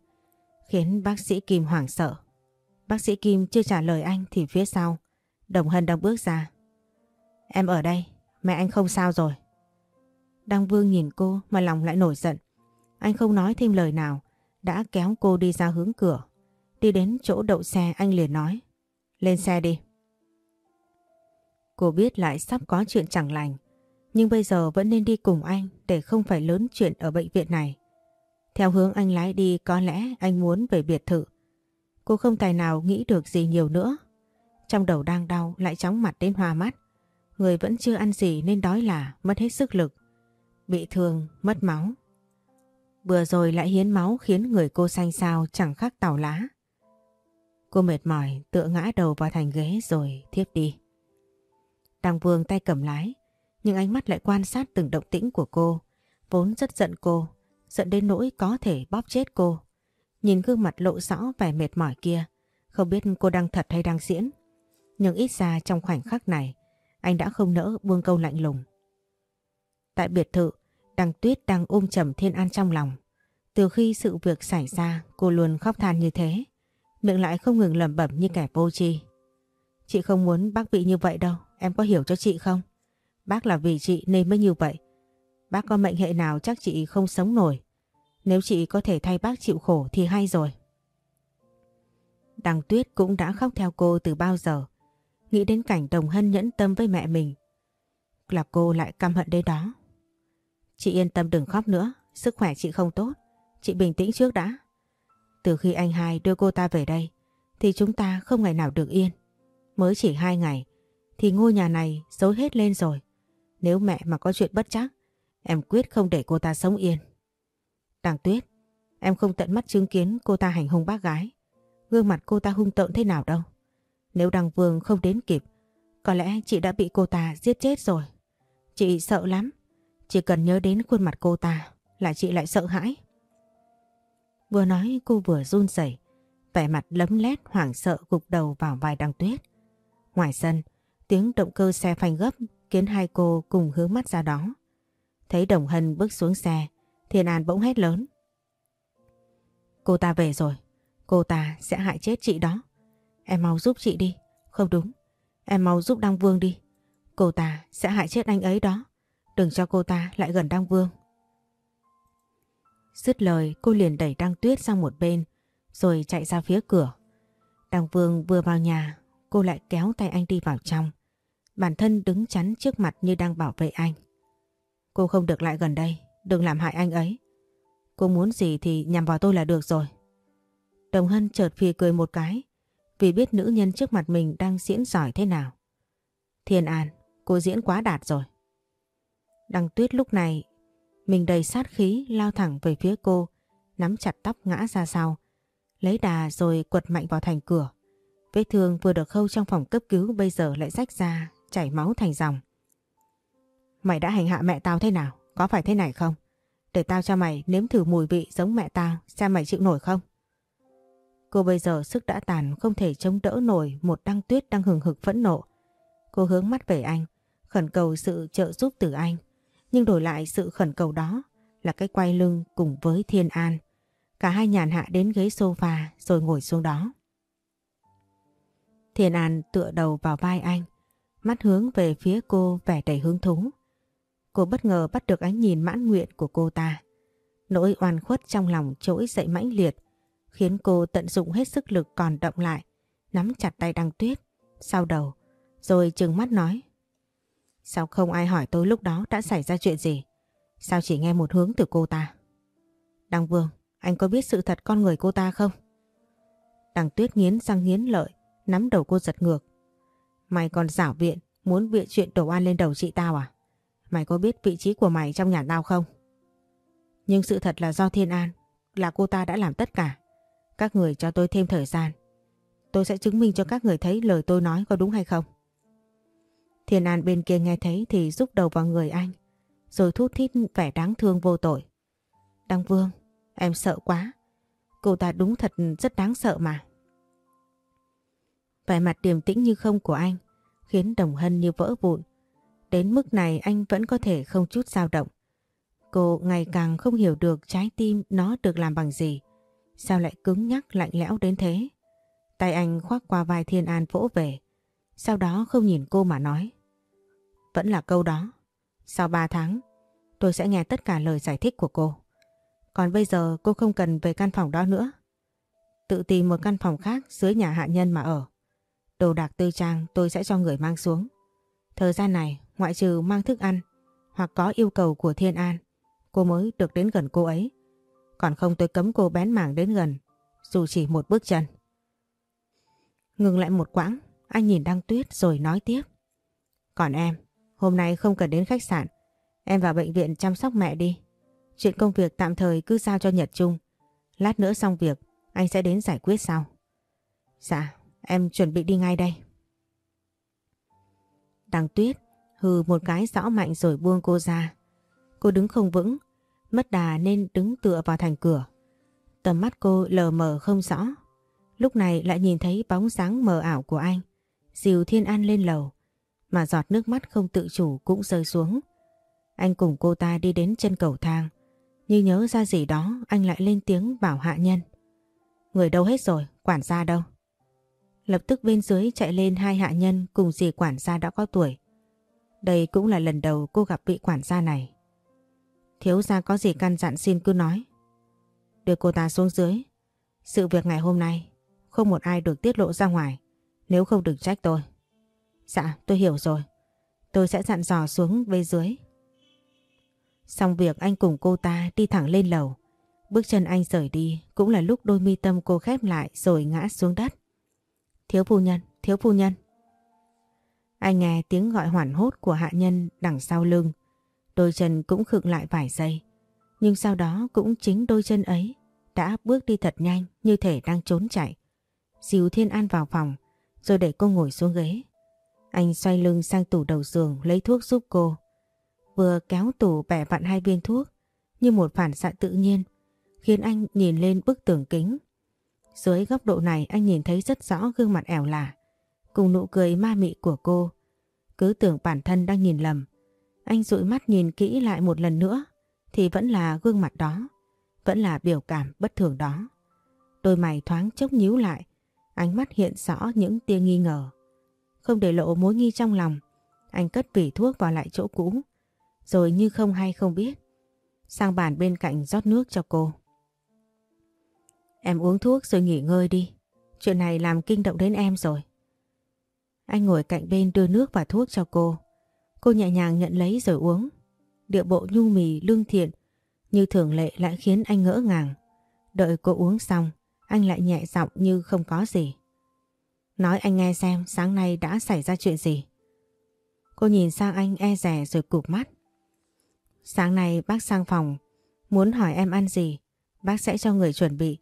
S1: khiến bác sĩ Kim hoảng sợ. Bác sĩ Kim chưa trả lời anh thì phía sau, Đồng Hân đang bước ra. Em ở đây, mẹ anh không sao rồi. Đăng Vương nhìn cô mà lòng lại nổi giận. Anh không nói thêm lời nào, đã kéo cô đi ra hướng cửa. Đi đến chỗ đậu xe anh liền nói. Lên xe đi. Cô biết lại sắp có chuyện chẳng lành, nhưng bây giờ vẫn nên đi cùng anh để không phải lớn chuyện ở bệnh viện này. Theo hướng anh lái đi có lẽ anh muốn về biệt thự. Cô không tài nào nghĩ được gì nhiều nữa. Trong đầu đang đau lại chóng mặt đến hoa mắt. Người vẫn chưa ăn gì nên đói là mất hết sức lực. Bị thương, mất máu. Vừa rồi lại hiến máu khiến người cô xanh xao chẳng khác tàu lá. Cô mệt mỏi tựa ngã đầu vào thành ghế rồi thiếp đi. đằng Vương tay cầm lái, nhưng ánh mắt lại quan sát từng động tĩnh của cô, vốn rất giận cô, giận đến nỗi có thể bóp chết cô. Nhìn gương mặt lộ rõ vẻ mệt mỏi kia, không biết cô đang thật hay đang diễn. Nhưng ít ra trong khoảnh khắc này, anh đã không nỡ buông câu lạnh lùng. Tại biệt thự, Đăng Tuyết đang ôm trầm Thiên An trong lòng. Từ khi sự việc xảy ra cô luôn khóc than như thế. Miệng lại không ngừng lẩm bẩm như kẻ vô tri. Chị không muốn bác bị như vậy đâu, em có hiểu cho chị không? Bác là vì chị nên mới như vậy. Bác có mệnh hệ nào chắc chị không sống nổi. Nếu chị có thể thay bác chịu khổ thì hay rồi. Đằng Tuyết cũng đã khóc theo cô từ bao giờ. Nghĩ đến cảnh Đồng Hân nhẫn tâm với mẹ mình. Là cô lại căm hận đến đó. Chị yên tâm đừng khóc nữa, sức khỏe chị không tốt. Chị bình tĩnh trước đã. Từ khi anh hai đưa cô ta về đây thì chúng ta không ngày nào được yên. Mới chỉ hai ngày thì ngôi nhà này dối hết lên rồi. Nếu mẹ mà có chuyện bất chắc em quyết không để cô ta sống yên. Đằng Tuyết, em không tận mắt chứng kiến cô ta hành hung bác gái. Gương mặt cô ta hung tợn thế nào đâu. Nếu đằng Vương không đến kịp, có lẽ chị đã bị cô ta giết chết rồi. Chị sợ lắm. Chỉ cần nhớ đến khuôn mặt cô ta là chị lại sợ hãi. Vừa nói cô vừa run rẩy, vẻ mặt lấm lét hoảng sợ gục đầu vào vai đằng tuyết. Ngoài sân, tiếng động cơ xe phanh gấp khiến hai cô cùng hướng mắt ra đó. Thấy Đồng Hân bước xuống xe, Thiên An bỗng hét lớn. Cô ta về rồi, cô ta sẽ hại chết chị đó. Em mau giúp chị đi, không đúng, em mau giúp Đăng Vương đi. Cô ta sẽ hại chết anh ấy đó, đừng cho cô ta lại gần Đăng Vương. Dứt lời cô liền đẩy Đăng Tuyết sang một bên rồi chạy ra phía cửa. Đăng Vương vừa vào nhà cô lại kéo tay anh đi vào trong. Bản thân đứng chắn trước mặt như đang bảo vệ anh. Cô không được lại gần đây, đừng làm hại anh ấy. Cô muốn gì thì nhằm vào tôi là được rồi. Đồng Hân chợt phì cười một cái vì biết nữ nhân trước mặt mình đang diễn giỏi thế nào. Thiên An, cô diễn quá đạt rồi. Đăng Tuyết lúc này mình đầy sát khí lao thẳng về phía cô, nắm chặt tóc ngã ra sau, lấy đà rồi quật mạnh vào thành cửa. Vết thương vừa được khâu trong phòng cấp cứu bây giờ lại rách ra, chảy máu thành dòng. Mày đã hành hạ mẹ tao thế nào? Có phải thế này không? Để tao cho mày nếm thử mùi vị giống mẹ tao, xem mày chịu nổi không? Cô bây giờ sức đã tàn không thể chống đỡ nổi một đăng tuyết đang hừng hực phẫn nộ. Cô hướng mắt về anh, khẩn cầu sự trợ giúp từ anh. Nhưng đổi lại sự khẩn cầu đó là cái quay lưng cùng với Thiên An. Cả hai nhàn hạ đến ghế sofa rồi ngồi xuống đó. Thiên An tựa đầu vào vai anh, mắt hướng về phía cô vẻ đầy hứng thú. Cô bất ngờ bắt được ánh nhìn mãn nguyện của cô ta. Nỗi oan khuất trong lòng trỗi dậy mãnh liệt, khiến cô tận dụng hết sức lực còn động lại, nắm chặt tay đăng tuyết, sau đầu, rồi trừng mắt nói. Sao không ai hỏi tôi lúc đó đã xảy ra chuyện gì? Sao chỉ nghe một hướng từ cô ta? Đăng Vương, anh có biết sự thật con người cô ta không? đằng Tuyết nghiến răng nghiến lợi, nắm đầu cô giật ngược. Mày còn giả viện, muốn bịa chuyện đổ an lên đầu chị tao à? Mày có biết vị trí của mày trong nhà tao không? Nhưng sự thật là do Thiên An, là cô ta đã làm tất cả. Các người cho tôi thêm thời gian. Tôi sẽ chứng minh cho các người thấy lời tôi nói có đúng hay không. Thiên An bên kia nghe thấy thì rút đầu vào người anh, rồi thút thít vẻ đáng thương vô tội. Đăng Vương, em sợ quá. Cô ta đúng thật rất đáng sợ mà. Vẻ mặt điềm tĩnh như không của anh khiến Đồng Hân như vỡ vụn. Đến mức này anh vẫn có thể không chút dao động. Cô ngày càng không hiểu được trái tim nó được làm bằng gì. Sao lại cứng nhắc lạnh lẽo đến thế? Tay anh khoác qua vai Thiên An vỗ về. Sau đó không nhìn cô mà nói. Vẫn là câu đó. Sau 3 tháng, tôi sẽ nghe tất cả lời giải thích của cô. Còn bây giờ cô không cần về căn phòng đó nữa. Tự tìm một căn phòng khác dưới nhà hạ nhân mà ở. Đồ đạc tư trang tôi sẽ cho người mang xuống. Thời gian này, ngoại trừ mang thức ăn hoặc có yêu cầu của Thiên An, cô mới được đến gần cô ấy. Còn không tôi cấm cô bén mảng đến gần, dù chỉ một bước chân. Ngừng lại một quãng, anh nhìn Đăng Tuyết rồi nói tiếp. Còn em, hôm nay không cần đến khách sạn. Em vào bệnh viện chăm sóc mẹ đi. Chuyện công việc tạm thời cứ giao cho Nhật Trung. Lát nữa xong việc, anh sẽ đến giải quyết sau. Dạ, em chuẩn bị đi ngay đây. Đằng Tuyết hừ một cái rõ mạnh rồi buông cô ra. Cô đứng không vững, mất đà nên đứng tựa vào thành cửa. Tầm mắt cô lờ mờ không rõ. Lúc này lại nhìn thấy bóng dáng mờ ảo của anh. Dìu Thiên An lên lầu, mà giọt nước mắt không tự chủ cũng rơi xuống. Anh cùng cô ta đi đến chân cầu thang, Như nhớ ra gì đó anh lại lên tiếng bảo hạ nhân. Người đâu hết rồi, quản gia đâu? Lập tức bên dưới chạy lên hai hạ nhân cùng dì quản gia đã có tuổi. Đây cũng là lần đầu cô gặp vị quản gia này. Thiếu gia có gì căn dặn xin cứ nói. Đưa cô ta xuống dưới. Sự việc ngày hôm nay không một ai được tiết lộ ra ngoài. Nếu không đừng trách tôi. Dạ tôi hiểu rồi. Tôi sẽ dặn dò xuống bên dưới. Xong việc anh cùng cô ta đi thẳng lên lầu. Bước chân anh rời đi cũng là lúc đôi mi tâm cô khép lại rồi ngã xuống đất. Thiếu phu nhân, thiếu phu nhân. Anh nghe tiếng gọi hoảng hốt của hạ nhân đằng sau lưng. Đôi chân cũng khựng lại vài giây. Nhưng sau đó cũng chính đôi chân ấy đã bước đi thật nhanh như thể đang trốn chạy. Dìu Thiên An vào phòng rồi để cô ngồi xuống ghế. Anh xoay lưng sang tủ đầu giường lấy thuốc giúp cô. Vừa kéo tủ bẻ vặn hai viên thuốc như một phản xạ tự nhiên khiến anh nhìn lên bức tường kính. Dưới góc độ này anh nhìn thấy rất rõ gương mặt ẻo lả cùng nụ cười ma mị của cô. Cứ tưởng bản thân đang nhìn lầm. Anh dụi mắt nhìn kỹ lại một lần nữa thì vẫn là gương mặt đó, vẫn là biểu cảm bất thường đó. Đôi mày thoáng chốc nhíu lại, ánh mắt hiện rõ những tia nghi ngờ. Không để lộ mối nghi trong lòng, anh cất vỉ thuốc vào lại chỗ cũ, rồi như không hay không biết. Sang bàn bên cạnh rót nước cho cô. Em uống thuốc rồi nghỉ ngơi đi. Chuyện này làm kinh động đến em rồi. Anh ngồi cạnh bên đưa nước và thuốc cho cô. Cô nhẹ nhàng nhận lấy rồi uống. Điệu bộ nhu mì lương thiện như thường lệ lại khiến anh ngỡ ngàng. Đợi cô uống xong, anh lại nhẹ giọng như không có gì. Nói anh nghe xem sáng nay đã xảy ra chuyện gì. Cô nhìn sang anh e rè rồi cụp mắt. Sáng nay bác sang phòng, muốn hỏi em ăn gì, bác sẽ cho người chuẩn bị.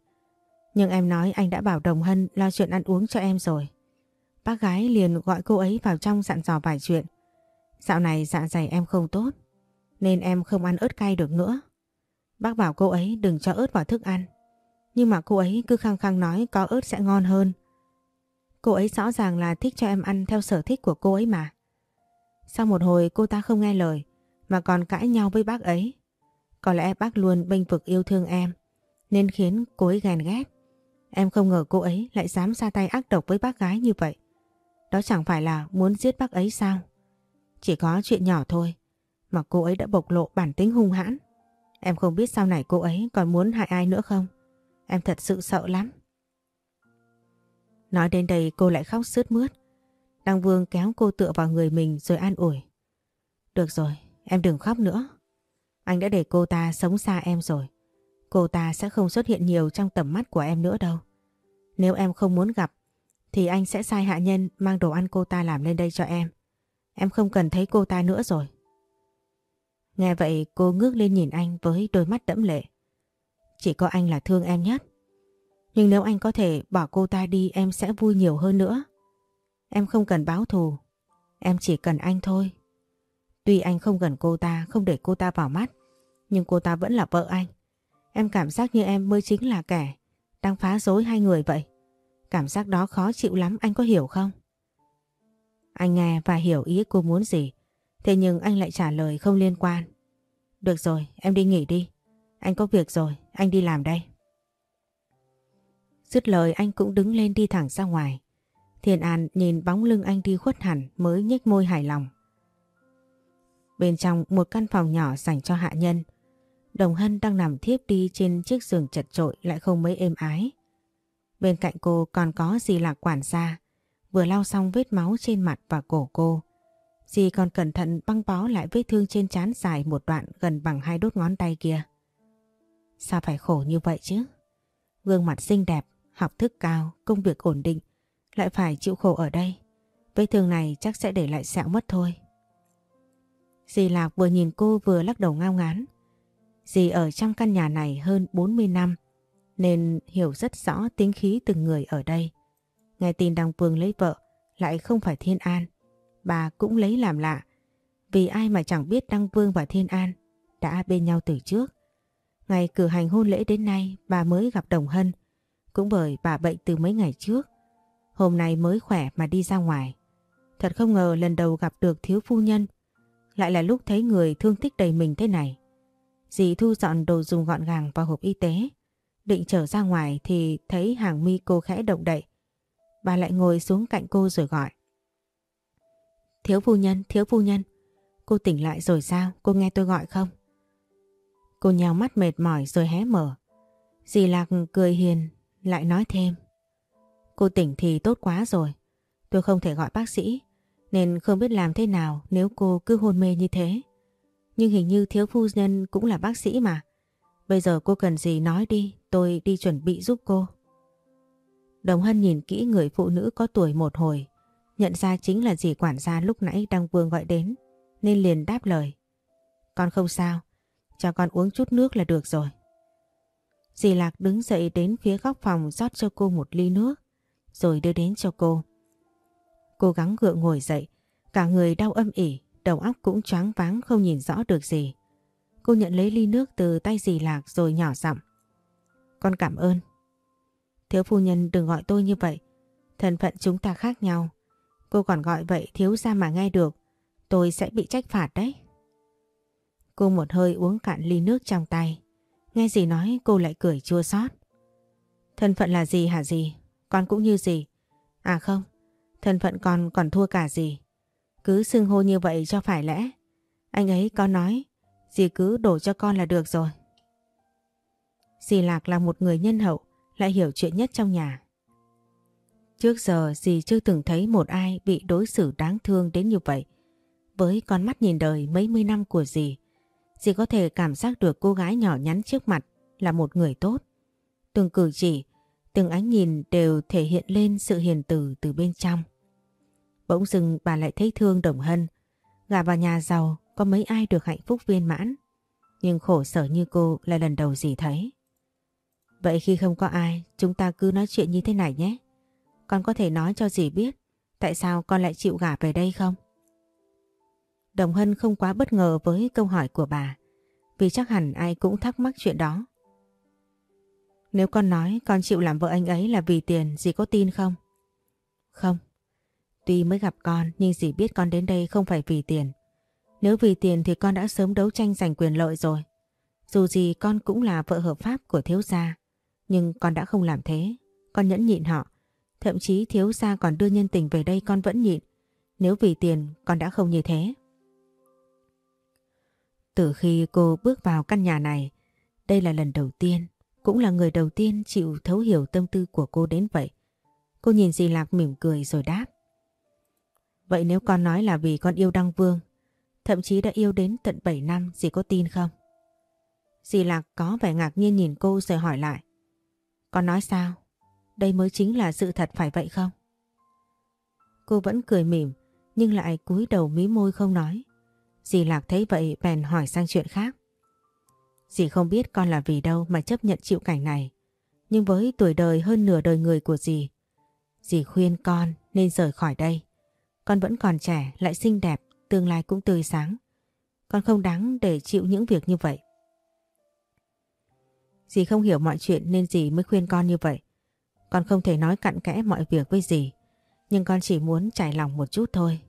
S1: Nhưng em nói anh đã bảo Đồng Hân lo chuyện ăn uống cho em rồi. Bác gái liền gọi cô ấy vào trong dặn dò vài chuyện. Dạo này dạ dày em không tốt, nên em không ăn ớt cay được nữa. Bác bảo cô ấy đừng cho ớt vào thức ăn. Nhưng mà cô ấy cứ khăng khăng nói có ớt sẽ ngon hơn. Cô ấy rõ ràng là thích cho em ăn theo sở thích của cô ấy mà. Sau một hồi, cô ta không nghe lời, mà còn cãi nhau với bác ấy. Có lẽ bác luôn bênh vực yêu thương em, nên khiến cô ấy ghen ghét. Em không ngờ cô ấy lại dám ra tay ác độc với bác gái như vậy. Đó chẳng phải là muốn giết bác ấy sao? Chỉ có chuyện nhỏ thôi, mà cô ấy đã bộc lộ bản tính hung hãn. Em không biết sau này cô ấy còn muốn hại ai nữa không? Em thật sự sợ lắm. Nói đến đây cô lại khóc sướt mướt. Đăng Vương kéo cô tựa vào người mình rồi an ủi. Được rồi, em đừng khóc nữa. Anh đã để cô ta sống xa em rồi. Cô ta sẽ không xuất hiện nhiều trong tầm mắt của em nữa đâu. Nếu em không muốn gặp, thì anh sẽ sai hạ nhân mang đồ ăn cô ta làm lên đây cho em. Em không cần thấy cô ta nữa rồi. Nghe vậy cô ngước lên nhìn anh với đôi mắt đẫm lệ. Chỉ có anh là thương em nhất. Nhưng nếu anh có thể bỏ cô ta đi em sẽ vui nhiều hơn nữa. Em không cần báo thù. Em chỉ cần anh thôi. Tuy anh không gần cô ta, không để cô ta vào mắt. Nhưng cô ta vẫn là vợ anh. Em cảm giác như em mới chính là kẻ đang phá rối hai người vậy. Cảm giác đó khó chịu lắm anh có hiểu không? Anh nghe và hiểu ý cô muốn gì. Thế nhưng anh lại trả lời không liên quan. Được rồi, em đi nghỉ đi. Anh có việc rồi, anh đi làm đây. Dứt lời anh cũng đứng lên đi thẳng ra ngoài. Thiên An nhìn bóng lưng anh đi khuất hẳn mới nhếch môi hài lòng. Bên trong một căn phòng nhỏ dành cho hạ nhân, Đồng Hân đang nằm thiếp đi trên chiếc giường chật trội lại không mấy êm ái. Bên cạnh cô còn có dì là quản gia, vừa lau xong vết máu trên mặt và cổ cô. Dì còn cẩn thận băng bó lại vết thương trên trán dài một đoạn gần bằng hai đốt ngón tay kia. Sao phải khổ như vậy chứ? Gương mặt xinh đẹp, học thức cao, công việc ổn định, lại phải chịu khổ ở đây. Vết thương này chắc sẽ để lại sẹo mất thôi. Dì Lạc vừa nhìn cô vừa lắc đầu ngao ngán. Dì ở trong căn nhà này hơn 40 năm nên hiểu rất rõ tính khí từng người ở đây. Nghe tin Đăng Vương lấy vợ lại không phải Thiên An, bà cũng lấy làm lạ. Vì ai mà chẳng biết Đăng Vương và Thiên An đã bên nhau từ trước. Ngày cử hành hôn lễ đến nay bà mới gặp Đồng Hân, cũng bởi bà bệnh từ mấy ngày trước. Hôm nay mới khỏe mà đi ra ngoài. Thật không ngờ lần đầu gặp được thiếu phu nhân, lại là lúc thấy người thương tích đầy mình thế này. Dì thu dọn đồ dùng gọn gàng vào hộp y tế. Định trở ra ngoài thì thấy hàng mi cô khẽ động đậy. Bà lại ngồi xuống cạnh cô rồi gọi. Thiếu phu nhân, thiếu phu nhân. Cô tỉnh lại rồi sao? Cô nghe tôi gọi không? Cô nhào mắt mệt mỏi rồi hé mở. Dì Lạc cười hiền, lại nói thêm. Cô tỉnh thì tốt quá rồi. Tôi không thể gọi bác sĩ, nên không biết làm thế nào nếu cô cứ hôn mê như thế. Nhưng hình như thiếu phu nhân cũng là bác sĩ mà. Bây giờ cô cần gì nói đi, tôi đi chuẩn bị giúp cô. Đồng Hân nhìn kỹ người phụ nữ có tuổi một hồi, nhận ra chính là dì quản gia lúc nãy đang Vương gọi đến, nên liền đáp lời. Con không sao, cho con uống chút nước là được rồi. Dì Lạc đứng dậy đến phía góc phòng rót cho cô một ly nước, rồi đưa đến cho cô. Cố gắng gượng ngồi dậy, cả người đau âm ỉ, đầu óc cũng choáng váng không nhìn rõ được gì. Cô nhận lấy ly nước từ tay dì Lạc rồi nhỏ giọng. Con cảm ơn. Thiếu phu nhân đừng gọi tôi như vậy. Thân phận chúng ta khác nhau. Cô còn gọi vậy thiếu ra mà nghe được. Tôi sẽ bị trách phạt đấy. Cô một hơi uống cạn ly nước trong tay. Nghe gì nói cô lại cười chua xót. Thân phận là gì hả gì? Con cũng như gì? À không, thân phận con còn thua cả gì. Cứ xưng hô như vậy cho phải lẽ. Anh ấy có nói, dì cứ đổ cho con là được rồi. Dì Lạc là một người nhân hậu, lại hiểu chuyện nhất trong nhà. Trước giờ dì chưa từng thấy một ai bị đối xử đáng thương đến như vậy. Với con mắt nhìn đời mấy mươi năm của dì, dì có thể cảm giác được cô gái nhỏ nhắn trước mặt là một người tốt. Từng cử chỉ, từng ánh nhìn đều thể hiện lên sự hiền từ từ bên trong. Bỗng dưng bà lại thấy thương Đồng Hân. Gà vào nhà giàu có mấy ai được hạnh phúc viên mãn. Nhưng khổ sở như cô là lần đầu dì thấy. Vậy khi không có ai, chúng ta cứ nói chuyện như thế này nhé. Con có thể nói cho dì biết tại sao con lại chịu gả về đây không? Đồng Hân không quá bất ngờ với câu hỏi của bà, vì chắc hẳn ai cũng thắc mắc chuyện đó. Nếu con nói con chịu làm vợ anh ấy là vì tiền, dì có tin không? Không. Tuy mới gặp con nhưng dì biết con đến đây không phải vì tiền. Nếu vì tiền thì con đã sớm đấu tranh giành quyền lợi rồi. Dù gì con cũng là vợ hợp pháp của thiếu gia. Nhưng con đã không làm thế. Con nhẫn nhịn họ. Thậm chí thiếu gia còn đưa nhân tình về đây con vẫn nhịn. Nếu vì tiền con đã không như thế. Từ khi cô bước vào căn nhà này, đây là lần đầu tiên, cũng là người đầu tiên chịu thấu hiểu tâm tư của cô đến vậy. Cô nhìn dì Lạc mỉm cười rồi đáp. Vậy nếu con nói là vì con yêu Đăng Vương, thậm chí đã yêu đến tận 7 năm, dì có tin không? Dì Lạc có vẻ ngạc nhiên nhìn cô rồi hỏi lại. Con nói sao? Đây mới chính là sự thật phải vậy không? Cô vẫn cười mỉm nhưng lại cúi đầu mí môi không nói. Dì Lạc thấy vậy bèn hỏi sang chuyện khác. Dì không biết con là vì đâu mà chấp nhận chịu cảnh này. Nhưng với tuổi đời hơn nửa đời người của dì, dì khuyên con nên rời khỏi đây. Con vẫn còn trẻ, lại xinh đẹp, tương lai cũng tươi sáng. Con không đáng để chịu những việc như vậy. Dì không hiểu mọi chuyện nên dì mới khuyên con như vậy. Con không thể nói cặn kẽ mọi việc với dì, nhưng con chỉ muốn trải lòng một chút thôi.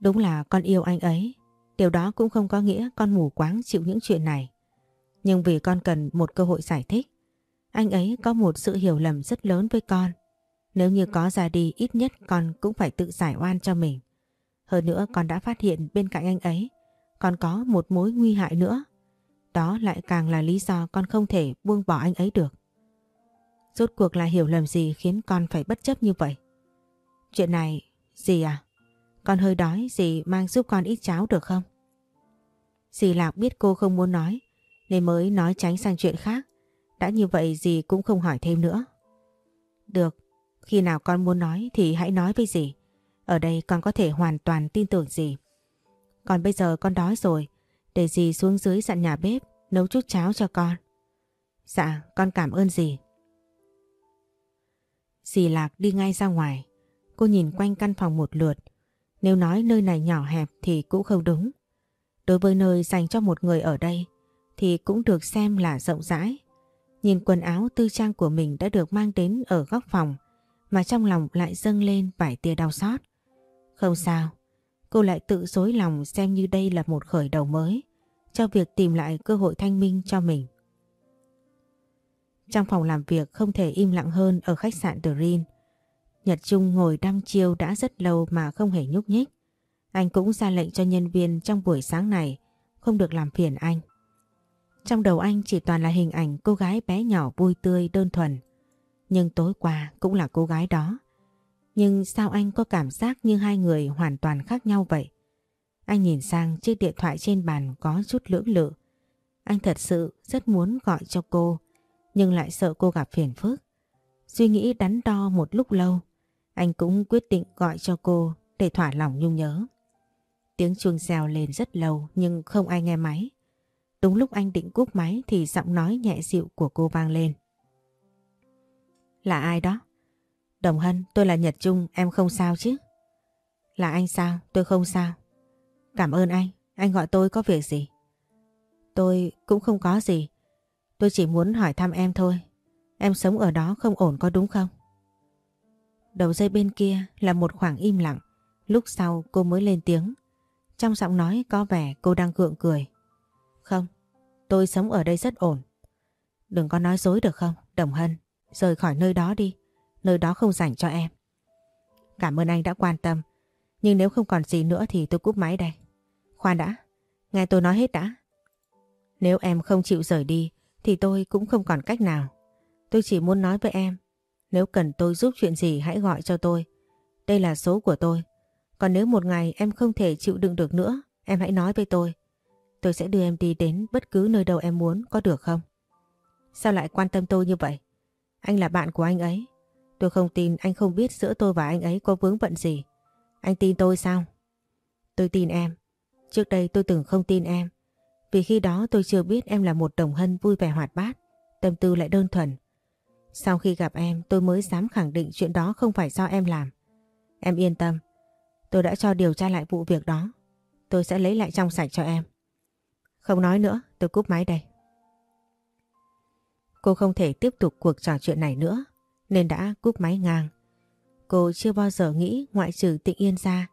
S1: Đúng là con yêu anh ấy, điều đó cũng không có nghĩa con mù quáng chịu những chuyện này. Nhưng vì con cần một cơ hội giải thích, anh ấy có một sự hiểu lầm rất lớn với con. Nếu như có ra đi ít nhất con cũng phải tự giải oan cho mình. Hơn nữa con đã phát hiện bên cạnh anh ấy còn có một mối nguy hại nữa. Đó lại càng là lý do con không thể buông bỏ anh ấy được. Rốt cuộc là hiểu lầm gì khiến con phải bất chấp như vậy? Chuyện này, gì à? Con hơi đói, dì mang giúp con ít cháo được không? Dì Lạc biết cô không muốn nói, nên mới nói tránh sang chuyện khác. Đã như vậy dì cũng không hỏi thêm nữa. Được, khi nào con muốn nói thì hãy nói với dì. Ở đây con có thể hoàn toàn tin tưởng dì. Còn bây giờ con đói rồi, để dì xuống dưới dặn nhà bếp nấu chút cháo cho con. Dạ, con cảm ơn dì. Dì Lạc đi ngay ra ngoài. Cô nhìn quanh căn phòng một lượt. Nếu nói nơi này nhỏ hẹp thì cũng không đúng. Đối với nơi dành cho một người ở đây thì cũng được xem là rộng rãi. Nhìn quần áo tư trang của mình đã được mang đến ở góc phòng mà trong lòng lại dâng lên vài tia đau xót. Không sao, cô lại tự dối lòng xem như đây là một khởi đầu mới cho việc tìm lại cơ hội thanh minh cho mình. Trong phòng làm việc không thể im lặng hơn ở khách sạn The Rin. Nhật Trung ngồi đăm chiêu đã rất lâu mà không hề nhúc nhích. Anh cũng ra lệnh cho nhân viên trong buổi sáng này không được làm phiền anh. Trong đầu anh chỉ toàn là hình ảnh cô gái bé nhỏ vui tươi đơn thuần. Nhưng tối qua cũng là cô gái đó. Nhưng sao anh có cảm giác như hai người hoàn toàn khác nhau vậy? Anh nhìn sang chiếc điện thoại trên bàn có chút lưỡng lự. Anh thật sự rất muốn gọi cho cô, nhưng lại sợ cô gặp phiền phức. Suy nghĩ đắn đo một lúc lâu, anh cũng quyết định gọi cho cô để thỏa lòng nhung nhớ. Tiếng chuông reo lên rất lâu nhưng không ai nghe máy. Đúng lúc anh định cúp máy thì giọng nói nhẹ dịu của cô vang lên. Là ai đó? Đồng Hân, tôi là Nhật Trung, em không sao chứ? Là anh sao? Tôi không sao. Cảm ơn anh, anh gọi tôi có việc gì? Tôi cũng không có gì. Tôi chỉ muốn hỏi thăm em thôi. Em sống ở đó không ổn có đúng không? Đầu dây bên kia là một khoảng im lặng. Lúc sau cô mới lên tiếng. Trong giọng nói có vẻ cô đang gượng cười. Không, tôi sống ở đây rất ổn. Đừng có nói dối được không, Đồng Hân. Rời khỏi nơi đó đi. Nơi đó không dành cho em. Cảm ơn anh đã quan tâm. Nhưng nếu không còn gì nữa thì tôi cúp máy đây. Khoan đã, nghe tôi nói hết đã. Nếu em không chịu rời đi thì tôi cũng không còn cách nào. Tôi chỉ muốn nói với em, nếu cần tôi giúp chuyện gì hãy gọi cho tôi. Đây là số của tôi. Còn nếu một ngày em không thể chịu đựng được nữa, em hãy nói với tôi. Tôi sẽ đưa em đi đến bất cứ nơi đâu em muốn, có được không? Sao lại quan tâm tôi như vậy? Anh là bạn của anh ấy. Tôi không tin anh không biết giữa tôi và anh ấy có vướng bận gì. Anh tin tôi sao? Tôi tin em. Trước đây tôi từng không tin em. Vì khi đó tôi chưa biết em là một đồng hân vui vẻ hoạt bát, tâm tư lại đơn thuần. Sau khi gặp em tôi mới dám khẳng định chuyện đó không phải do em làm. Em yên tâm, tôi đã cho điều tra lại vụ việc đó. Tôi sẽ lấy lại trong sạch cho em. Không nói nữa, tôi cúp máy đây. Cô không thể tiếp tục cuộc trò chuyện này nữa, nên đã cúp máy ngang. Cô chưa bao giờ nghĩ ngoại trừ tịnh yên ra,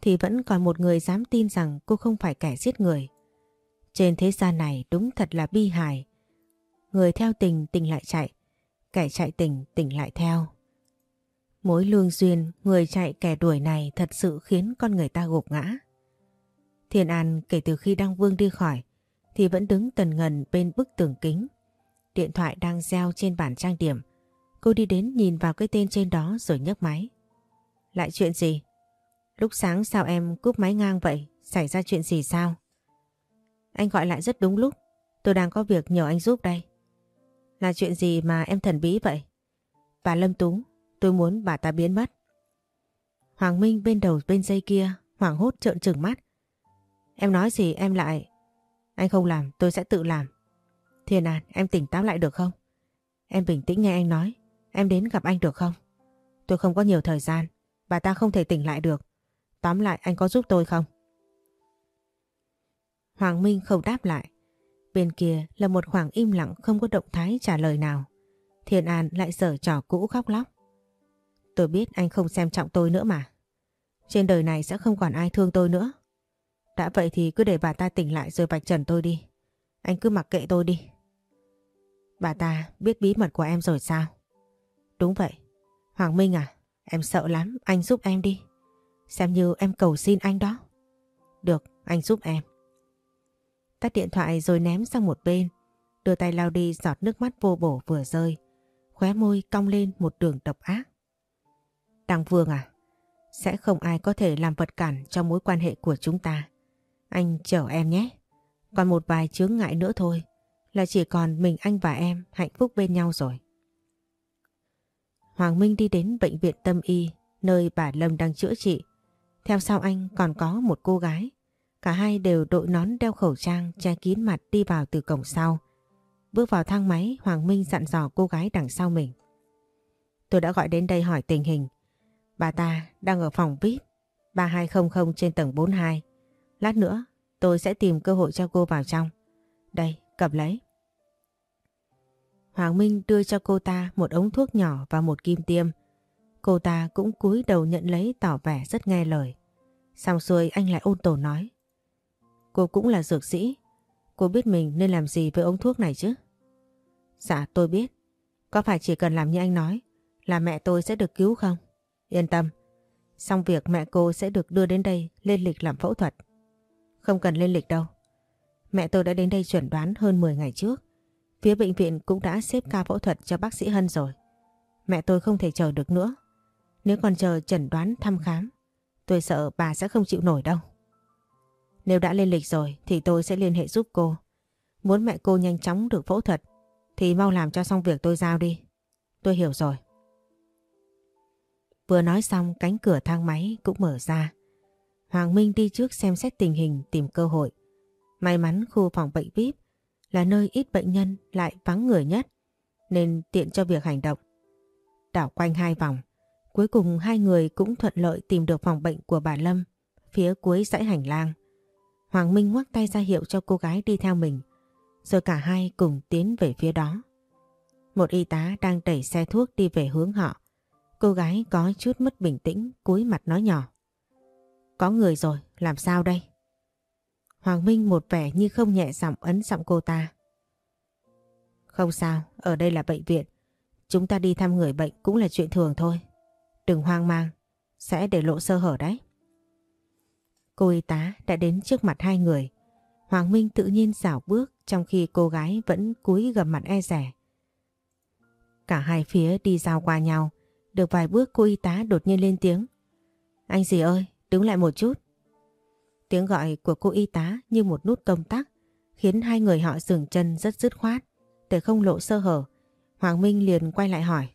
S1: thì vẫn còn một người dám tin rằng cô không phải kẻ giết người. Trên thế gian này đúng thật là bi hài. Người theo tình, tình lại chạy. Kẻ chạy tỉnh tỉnh lại theo. Mối lương duyên, người chạy kẻ đuổi này thật sự khiến con người ta gục ngã. Thiên An kể từ khi Đăng Vương đi khỏi thì vẫn đứng tần ngần bên bức tường kính. Điện thoại đang gieo trên bản trang điểm. Cô đi đến nhìn vào cái tên trên đó rồi nhấc máy. Lại chuyện gì? Lúc sáng sao em cúp máy ngang vậy? Xảy ra chuyện gì sao? Anh gọi lại rất đúng lúc. Tôi đang có việc nhờ anh giúp đây. Là chuyện gì mà em thần bí vậy? Bà Lâm Tú, tôi muốn bà ta biến mất. Hoàng Minh bên đầu bên dây kia, hoảng hốt trợn trừng mắt. Em nói gì em lại... Anh không làm, tôi sẽ tự làm. Thiên An, em tỉnh táo lại được không? Em bình tĩnh nghe anh nói. Em đến gặp anh được không? Tôi không có nhiều thời gian. Bà ta không thể tỉnh lại được. Tóm lại anh có giúp tôi không? Hoàng Minh không đáp lại. Bên kia là một khoảng im lặng không có động thái trả lời nào. Thiên An lại dở trò cũ khóc lóc. Tôi biết anh không xem trọng tôi nữa mà. Trên đời này sẽ không còn ai thương tôi nữa. Đã vậy thì cứ để bà ta tỉnh lại rồi vạch trần tôi đi. Anh cứ mặc kệ tôi đi. Bà ta biết bí mật của em rồi sao? Đúng vậy. Hoàng Minh à, em sợ lắm, anh giúp em đi. Xem như em cầu xin anh đó. Được, anh giúp em. Tắt điện thoại rồi ném sang một bên. Đưa tay lau đi giọt nước mắt vô bổ vừa rơi. Khóe môi cong lên một đường độc ác. Đăng Vương à, sẽ không ai có thể làm vật cản cho mối quan hệ của chúng ta. Anh chở em nhé. Còn một vài chướng ngại nữa thôi là chỉ còn mình anh và em hạnh phúc bên nhau rồi. Hoàng Minh đi đến bệnh viện tâm y nơi bà Lâm đang chữa trị. Theo sau anh còn có một cô gái. Cả hai đều đội nón đeo khẩu trang che kín mặt đi vào từ cổng sau. Bước vào thang máy Hoàng Minh dặn dò cô gái đằng sau mình. Tôi đã gọi đến đây hỏi tình hình. Bà ta đang ở phòng VIP 3200 trên tầng 42. Lát nữa tôi sẽ tìm cơ hội cho cô vào trong. Đây, cầm lấy. Hoàng Minh đưa cho cô ta một ống thuốc nhỏ và một kim tiêm. Cô ta cũng cúi đầu nhận lấy tỏ vẻ rất nghe lời. Xong xuôi anh lại ôn tồn nói. Cô cũng là dược sĩ. Cô biết mình nên làm gì với ống thuốc này chứ? Dạ tôi biết. Có phải chỉ cần làm như anh nói là mẹ tôi sẽ được cứu không? Yên tâm. Xong việc mẹ cô sẽ được đưa đến đây lên lịch làm phẫu thuật. Không cần lên lịch đâu. Mẹ tôi đã đến đây chuẩn đoán hơn 10 ngày trước. Phía bệnh viện cũng đã xếp ca phẫu thuật cho bác sĩ Hân rồi. Mẹ tôi không thể chờ được nữa. Nếu còn chờ chẩn đoán thăm khám, tôi sợ bà sẽ không chịu nổi đâu. Nếu đã lên lịch rồi thì tôi sẽ liên hệ giúp cô. Muốn mẹ cô nhanh chóng được phẫu thuật thì mau làm cho xong việc tôi giao đi. Tôi hiểu rồi. Vừa nói xong cánh cửa thang máy cũng mở ra. Hoàng Minh đi trước xem xét tình hình tìm cơ hội. May mắn khu phòng bệnh VIP là nơi ít bệnh nhân lại vắng người nhất nên tiện cho việc hành động. Đảo quanh hai vòng, cuối cùng hai người cũng thuận lợi tìm được phòng bệnh của bà Lâm phía cuối dãy hành lang. Hoàng Minh ngoắc tay ra hiệu cho cô gái đi theo mình, rồi cả hai cùng tiến về phía đó. Một y tá đang đẩy xe thuốc đi về hướng họ. Cô gái có chút mất bình tĩnh, cúi mặt nói nhỏ. Có người rồi, làm sao đây? Hoàng Minh một vẻ như không nhẹ giọng ấn giọng cô ta. Không sao, ở đây là bệnh viện. Chúng ta đi thăm người bệnh cũng là chuyện thường thôi. Đừng hoang mang, sẽ để lộ sơ hở đấy. Cô y tá đã đến trước mặt hai người. Hoàng Minh tự nhiên xảo bước trong khi cô gái vẫn cúi gầm mặt e rẻ. Cả hai phía đi giao qua nhau. Được vài bước cô y tá đột nhiên lên tiếng. Anh gì ơi, đứng lại một chút. Tiếng gọi của cô y tá như một nút công tắc khiến hai người họ dừng chân rất dứt khoát để không lộ sơ hở. Hoàng Minh liền quay lại hỏi.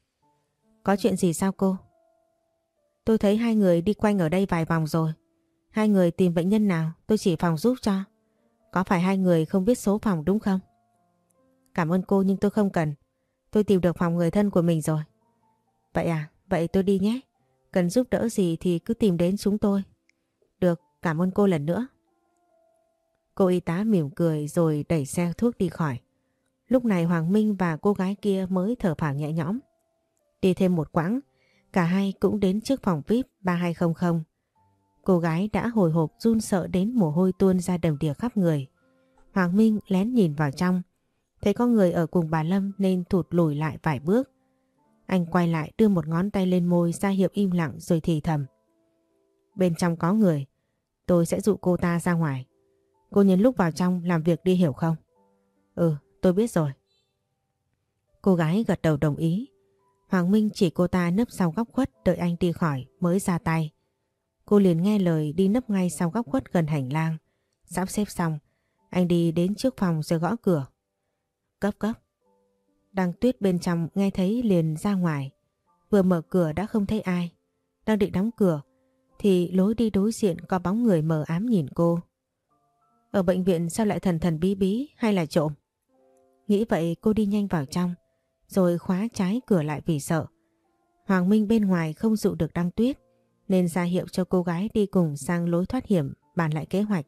S1: Có chuyện gì sao cô? Tôi thấy hai người đi quanh ở đây vài vòng rồi. Hai người tìm bệnh nhân nào tôi chỉ phòng giúp cho. Có phải hai người không biết số phòng đúng không? Cảm ơn cô nhưng tôi không cần. Tôi tìm được phòng người thân của mình rồi. Vậy à, vậy tôi đi nhé. Cần giúp đỡ gì thì cứ tìm đến chúng tôi. Được, cảm ơn cô lần nữa. Cô y tá mỉm cười rồi đẩy xe thuốc đi khỏi. Lúc này Hoàng Minh và cô gái kia mới thở phào nhẹ nhõm. Đi thêm một quãng, cả hai cũng đến trước phòng VIP 3200. Cô gái đã hồi hộp run sợ đến mồ hôi tuôn ra đầm đìa khắp người. Hoàng Minh lén nhìn vào trong, thấy có người ở cùng bà Lâm nên thụt lùi lại vài bước. Anh quay lại đưa một ngón tay lên môi ra hiệu im lặng rồi thì thầm. Bên trong có người, tôi sẽ dụ cô ta ra ngoài. Cô nhân lúc vào trong làm việc đi hiểu không? Ừ, tôi biết rồi. Cô gái gật đầu đồng ý. Hoàng Minh chỉ cô ta nấp sau góc khuất đợi anh đi khỏi mới ra tay. Cô liền nghe lời đi nấp ngay sau góc khuất gần hành lang. Sắp xếp xong, anh đi đến trước phòng rồi gõ cửa. Cấp cấp. Đang tuyết bên trong nghe thấy liền ra ngoài. Vừa mở cửa đã không thấy ai. Đang định đóng cửa thì lối đi đối diện có bóng người mờ ám nhìn cô. Ở bệnh viện sao lại thần thần bí bí hay là trộm? Nghĩ vậy cô đi nhanh vào trong rồi khóa trái cửa lại vì sợ. Hoàng Minh bên ngoài không dụ được Đăng Tuyết nên ra hiệu cho cô gái đi cùng sang lối thoát hiểm bàn lại kế hoạch.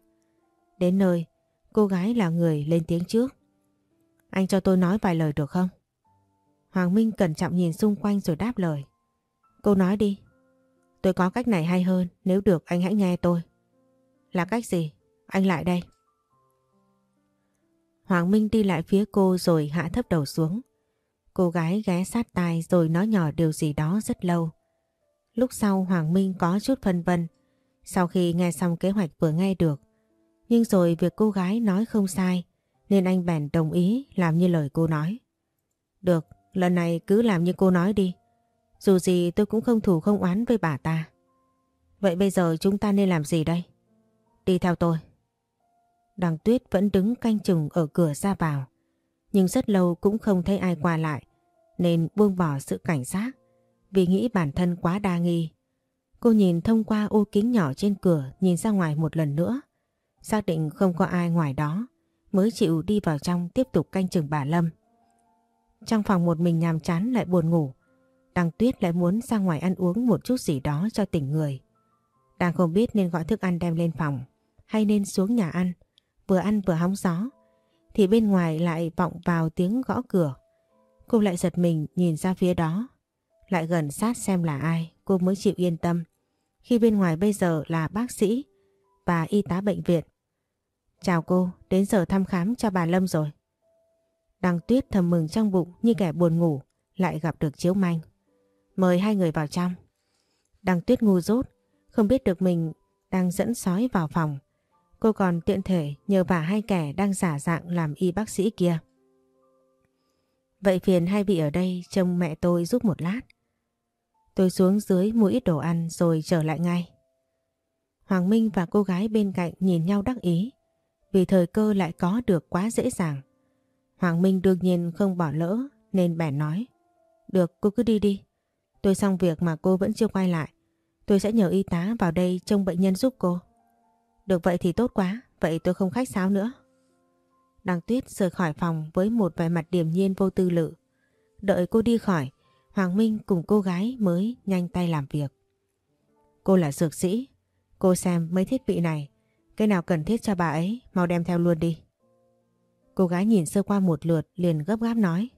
S1: Đến nơi, cô gái là người lên tiếng trước. Anh cho tôi nói vài lời được không? Hoàng Minh cẩn trọng nhìn xung quanh rồi đáp lời. Cô nói đi. Tôi có cách này hay hơn, nếu được anh hãy nghe tôi. Là cách gì? Anh lại đây. Hoàng Minh đi lại phía cô rồi hạ thấp đầu xuống. Cô gái ghé sát tai rồi nói nhỏ điều gì đó rất lâu. Lúc sau Hoàng Minh có chút phân vân sau khi nghe xong kế hoạch vừa nghe được. Nhưng rồi việc cô gái nói không sai nên anh bèn đồng ý làm như lời cô nói. Được, lần này cứ làm như cô nói đi. Dù gì tôi cũng không thù không oán với bà ta. Vậy bây giờ chúng ta nên làm gì đây? Đi theo tôi. Đằng Tuyết vẫn đứng canh chừng ở cửa ra vào. Nhưng rất lâu cũng không thấy ai qua lại nên buông bỏ sự cảnh giác vì nghĩ bản thân quá đa nghi. Cô nhìn thông qua ô kính nhỏ trên cửa nhìn ra ngoài một lần nữa. Xác định không có ai ngoài đó mới chịu đi vào trong tiếp tục canh chừng bà Lâm. Trong phòng một mình nhàm chán lại buồn ngủ. Đăng Tuyết lại muốn ra ngoài ăn uống một chút gì đó cho tỉnh người. Đang không biết nên gọi thức ăn đem lên phòng hay nên xuống nhà ăn, vừa ăn vừa hóng gió. Thì bên ngoài lại vọng vào tiếng gõ cửa. Cô lại giật mình nhìn ra phía đó lại gần sát xem là ai cô mới chịu yên tâm. Khi bên ngoài bây giờ là bác sĩ và y tá bệnh viện. Chào cô, đến giờ thăm khám cho bà Lâm rồi. Đăng Tuyết thầm mừng trong bụng như kẻ buồn ngủ, lại gặp được Chiếu Manh. Mời hai người vào trong. Đăng Tuyết ngu dốt, không biết được mình đang dẫn sói vào phòng. Cô còn tiện thể nhờ vả hai kẻ đang giả dạng làm y bác sĩ kia. Vậy phiền hai vị ở đây trông mẹ tôi giúp một lát. Tôi xuống dưới mua ít đồ ăn rồi trở lại ngay. Hoàng Minh và cô gái bên cạnh nhìn nhau đắc ý vì thời cơ lại có được quá dễ dàng. Hoàng Minh đương nhiên không bỏ lỡ nên bèn nói Được cô cứ đi đi. Tôi xong việc mà cô vẫn chưa quay lại. Tôi sẽ nhờ y tá vào đây trông bệnh nhân giúp cô. Được vậy thì tốt quá, vậy tôi không khách sáo nữa. Đăng Tuyết rời khỏi phòng với một vẻ mặt điềm nhiên vô tư lự. Đợi cô đi khỏi, Hoàng Minh cùng cô gái mới nhanh tay làm việc. Cô là dược sĩ, cô xem mấy thiết bị này, cái nào cần thiết cho bà ấy, mau đem theo luôn đi. Cô gái nhìn sơ qua một lượt liền gấp gáp nói.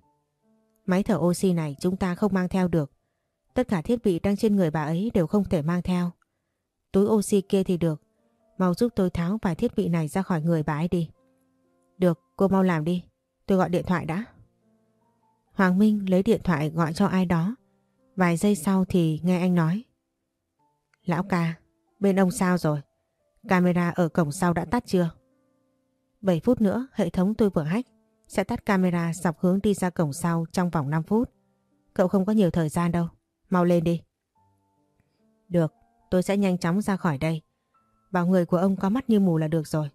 S1: Máy thở oxy này chúng ta không mang theo được. Tất cả thiết bị đang trên người bà ấy đều không thể mang theo. Túi oxy kia thì được. Mau giúp tôi tháo vài thiết bị này ra khỏi người bà ấy đi. Được, cô mau làm đi. Tôi gọi điện thoại đã. Hoàng Minh lấy điện thoại gọi cho ai đó. Vài giây sau thì nghe anh nói. Lão ca, bên ông sao rồi? Camera ở cổng sau đã tắt chưa? 7 phút nữa hệ thống tôi vừa hack sẽ tắt camera dọc hướng đi ra cổng sau trong vòng 5 phút. Cậu không có nhiều thời gian đâu. Mau lên đi. Được, tôi sẽ nhanh chóng ra khỏi đây. Bảo người của ông có mắt như mù là được rồi.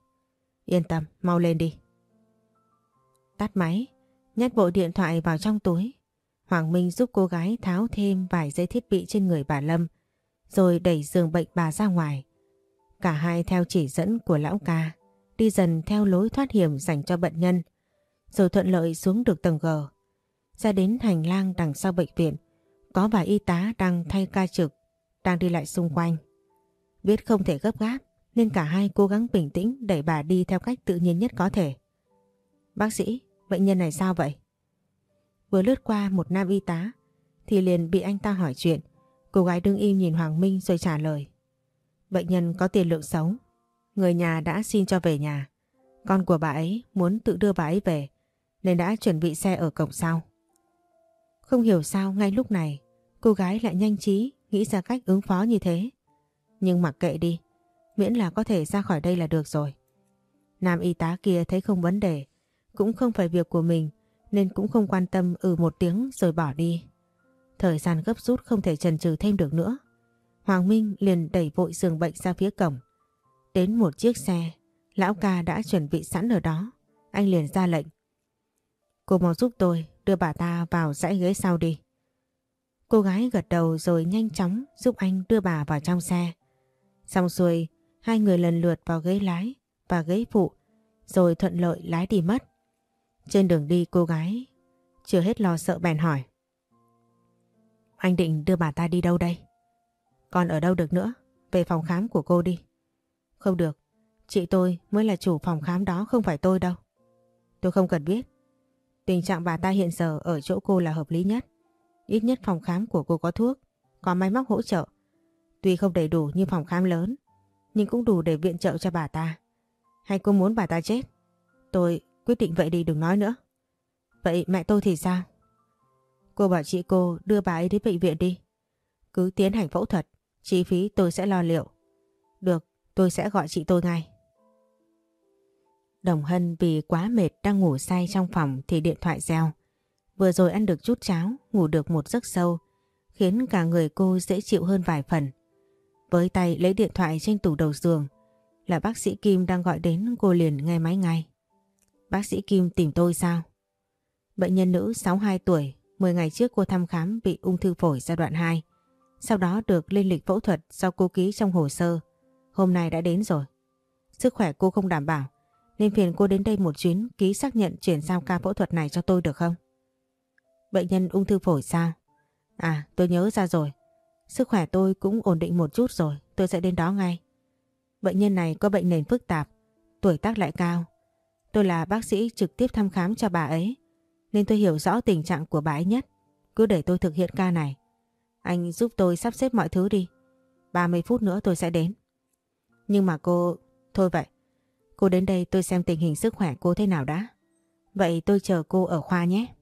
S1: Yên tâm, mau lên đi. Tắt máy, nhét bộ điện thoại vào trong túi. Hoàng Minh giúp cô gái tháo thêm vài dây thiết bị trên người bà Lâm, rồi đẩy giường bệnh bà ra ngoài. Cả hai theo chỉ dẫn của lão ca, đi dần theo lối thoát hiểm dành cho bệnh nhân, rồi thuận lợi xuống được tầng G. Ra đến hành lang đằng sau bệnh viện, có vài y tá đang thay ca trực, đang đi lại xung quanh. Biết không thể gấp gáp, nên cả hai cố gắng bình tĩnh đẩy bà đi theo cách tự nhiên nhất có thể. Bác sĩ, bệnh nhân này sao vậy? Vừa lướt qua một nam y tá, thì liền bị anh ta hỏi chuyện. Cô gái đứng im nhìn Hoàng Minh rồi trả lời. Bệnh nhân có tiền lượng xấu, người nhà đã xin cho về nhà. Con của bà ấy muốn tự đưa bà ấy về, nên đã chuẩn bị xe ở cổng sau. Không hiểu sao ngay lúc này, cô gái lại nhanh trí nghĩ ra cách ứng phó như thế. Nhưng mặc kệ đi, miễn là có thể ra khỏi đây là được rồi. Nam y tá kia thấy không vấn đề, cũng không phải việc của mình nên cũng không quan tâm ừ một tiếng rồi bỏ đi. Thời gian gấp rút không thể chần chừ thêm được nữa. Hoàng Minh liền đẩy vội giường bệnh ra phía cổng. Đến một chiếc xe, lão ca đã chuẩn bị sẵn ở đó. Anh liền ra lệnh. Cô mau giúp tôi đưa bà ta vào dãy ghế sau đi. Cô gái gật đầu rồi nhanh chóng giúp anh đưa bà vào trong xe. Xong xuôi, hai người lần lượt vào ghế lái và ghế phụ, rồi thuận lợi lái đi mất. Trên đường đi cô gái chưa hết lo sợ bèn hỏi. Anh định đưa bà ta đi đâu đây? Còn ở đâu được nữa? Về phòng khám của cô đi. Không được, chị tôi mới là chủ phòng khám đó không phải tôi đâu. Tôi không cần biết. Tình trạng bà ta hiện giờ ở chỗ cô là hợp lý nhất. Ít nhất phòng khám của cô có thuốc, có máy móc hỗ trợ. Tuy không đầy đủ như phòng khám lớn, nhưng cũng đủ để viện trợ cho bà ta. Hay cô muốn bà ta chết? Tôi quyết định vậy đi đừng nói nữa. Vậy mẹ tôi thì sao? Cô bảo chị cô đưa bà ấy đến bệnh viện đi. Cứ tiến hành phẫu thuật, chi phí tôi sẽ lo liệu. Được, tôi sẽ gọi chị tôi ngay. Đồng Hân vì quá mệt đang ngủ say trong phòng thì điện thoại reo. Vừa rồi ăn được chút cháo, ngủ được một giấc sâu, khiến cả người cô dễ chịu hơn vài phần. Với tay lấy điện thoại trên tủ đầu giường, là bác sĩ Kim đang gọi đến cô liền nghe máy ngay. Bác sĩ Kim tìm tôi sao? Bệnh nhân nữ 62 tuổi, 10 ngày trước cô thăm khám bị ung thư phổi giai đoạn 2. Sau đó được lên lịch phẫu thuật do cô ký trong hồ sơ. Hôm nay đã đến rồi. Sức khỏe cô không đảm bảo, nên phiền cô đến đây một chuyến ký xác nhận chuyển giao ca phẫu thuật này cho tôi được không? Bệnh nhân ung thư phổi sao? À tôi nhớ ra rồi. Sức khỏe tôi cũng ổn định một chút rồi, tôi sẽ đến đó ngay. Bệnh nhân này có bệnh nền phức tạp, tuổi tác lại cao. Tôi là bác sĩ trực tiếp thăm khám cho bà ấy, nên tôi hiểu rõ tình trạng của bà ấy nhất. Cứ để tôi thực hiện ca này. Anh giúp tôi sắp xếp mọi thứ đi. 30 phút nữa tôi sẽ đến. Nhưng mà cô... Thôi vậy, Cô đến đây tôi xem tình hình sức khỏe cô thế nào đã. Vậy tôi chờ cô ở khoa nhé.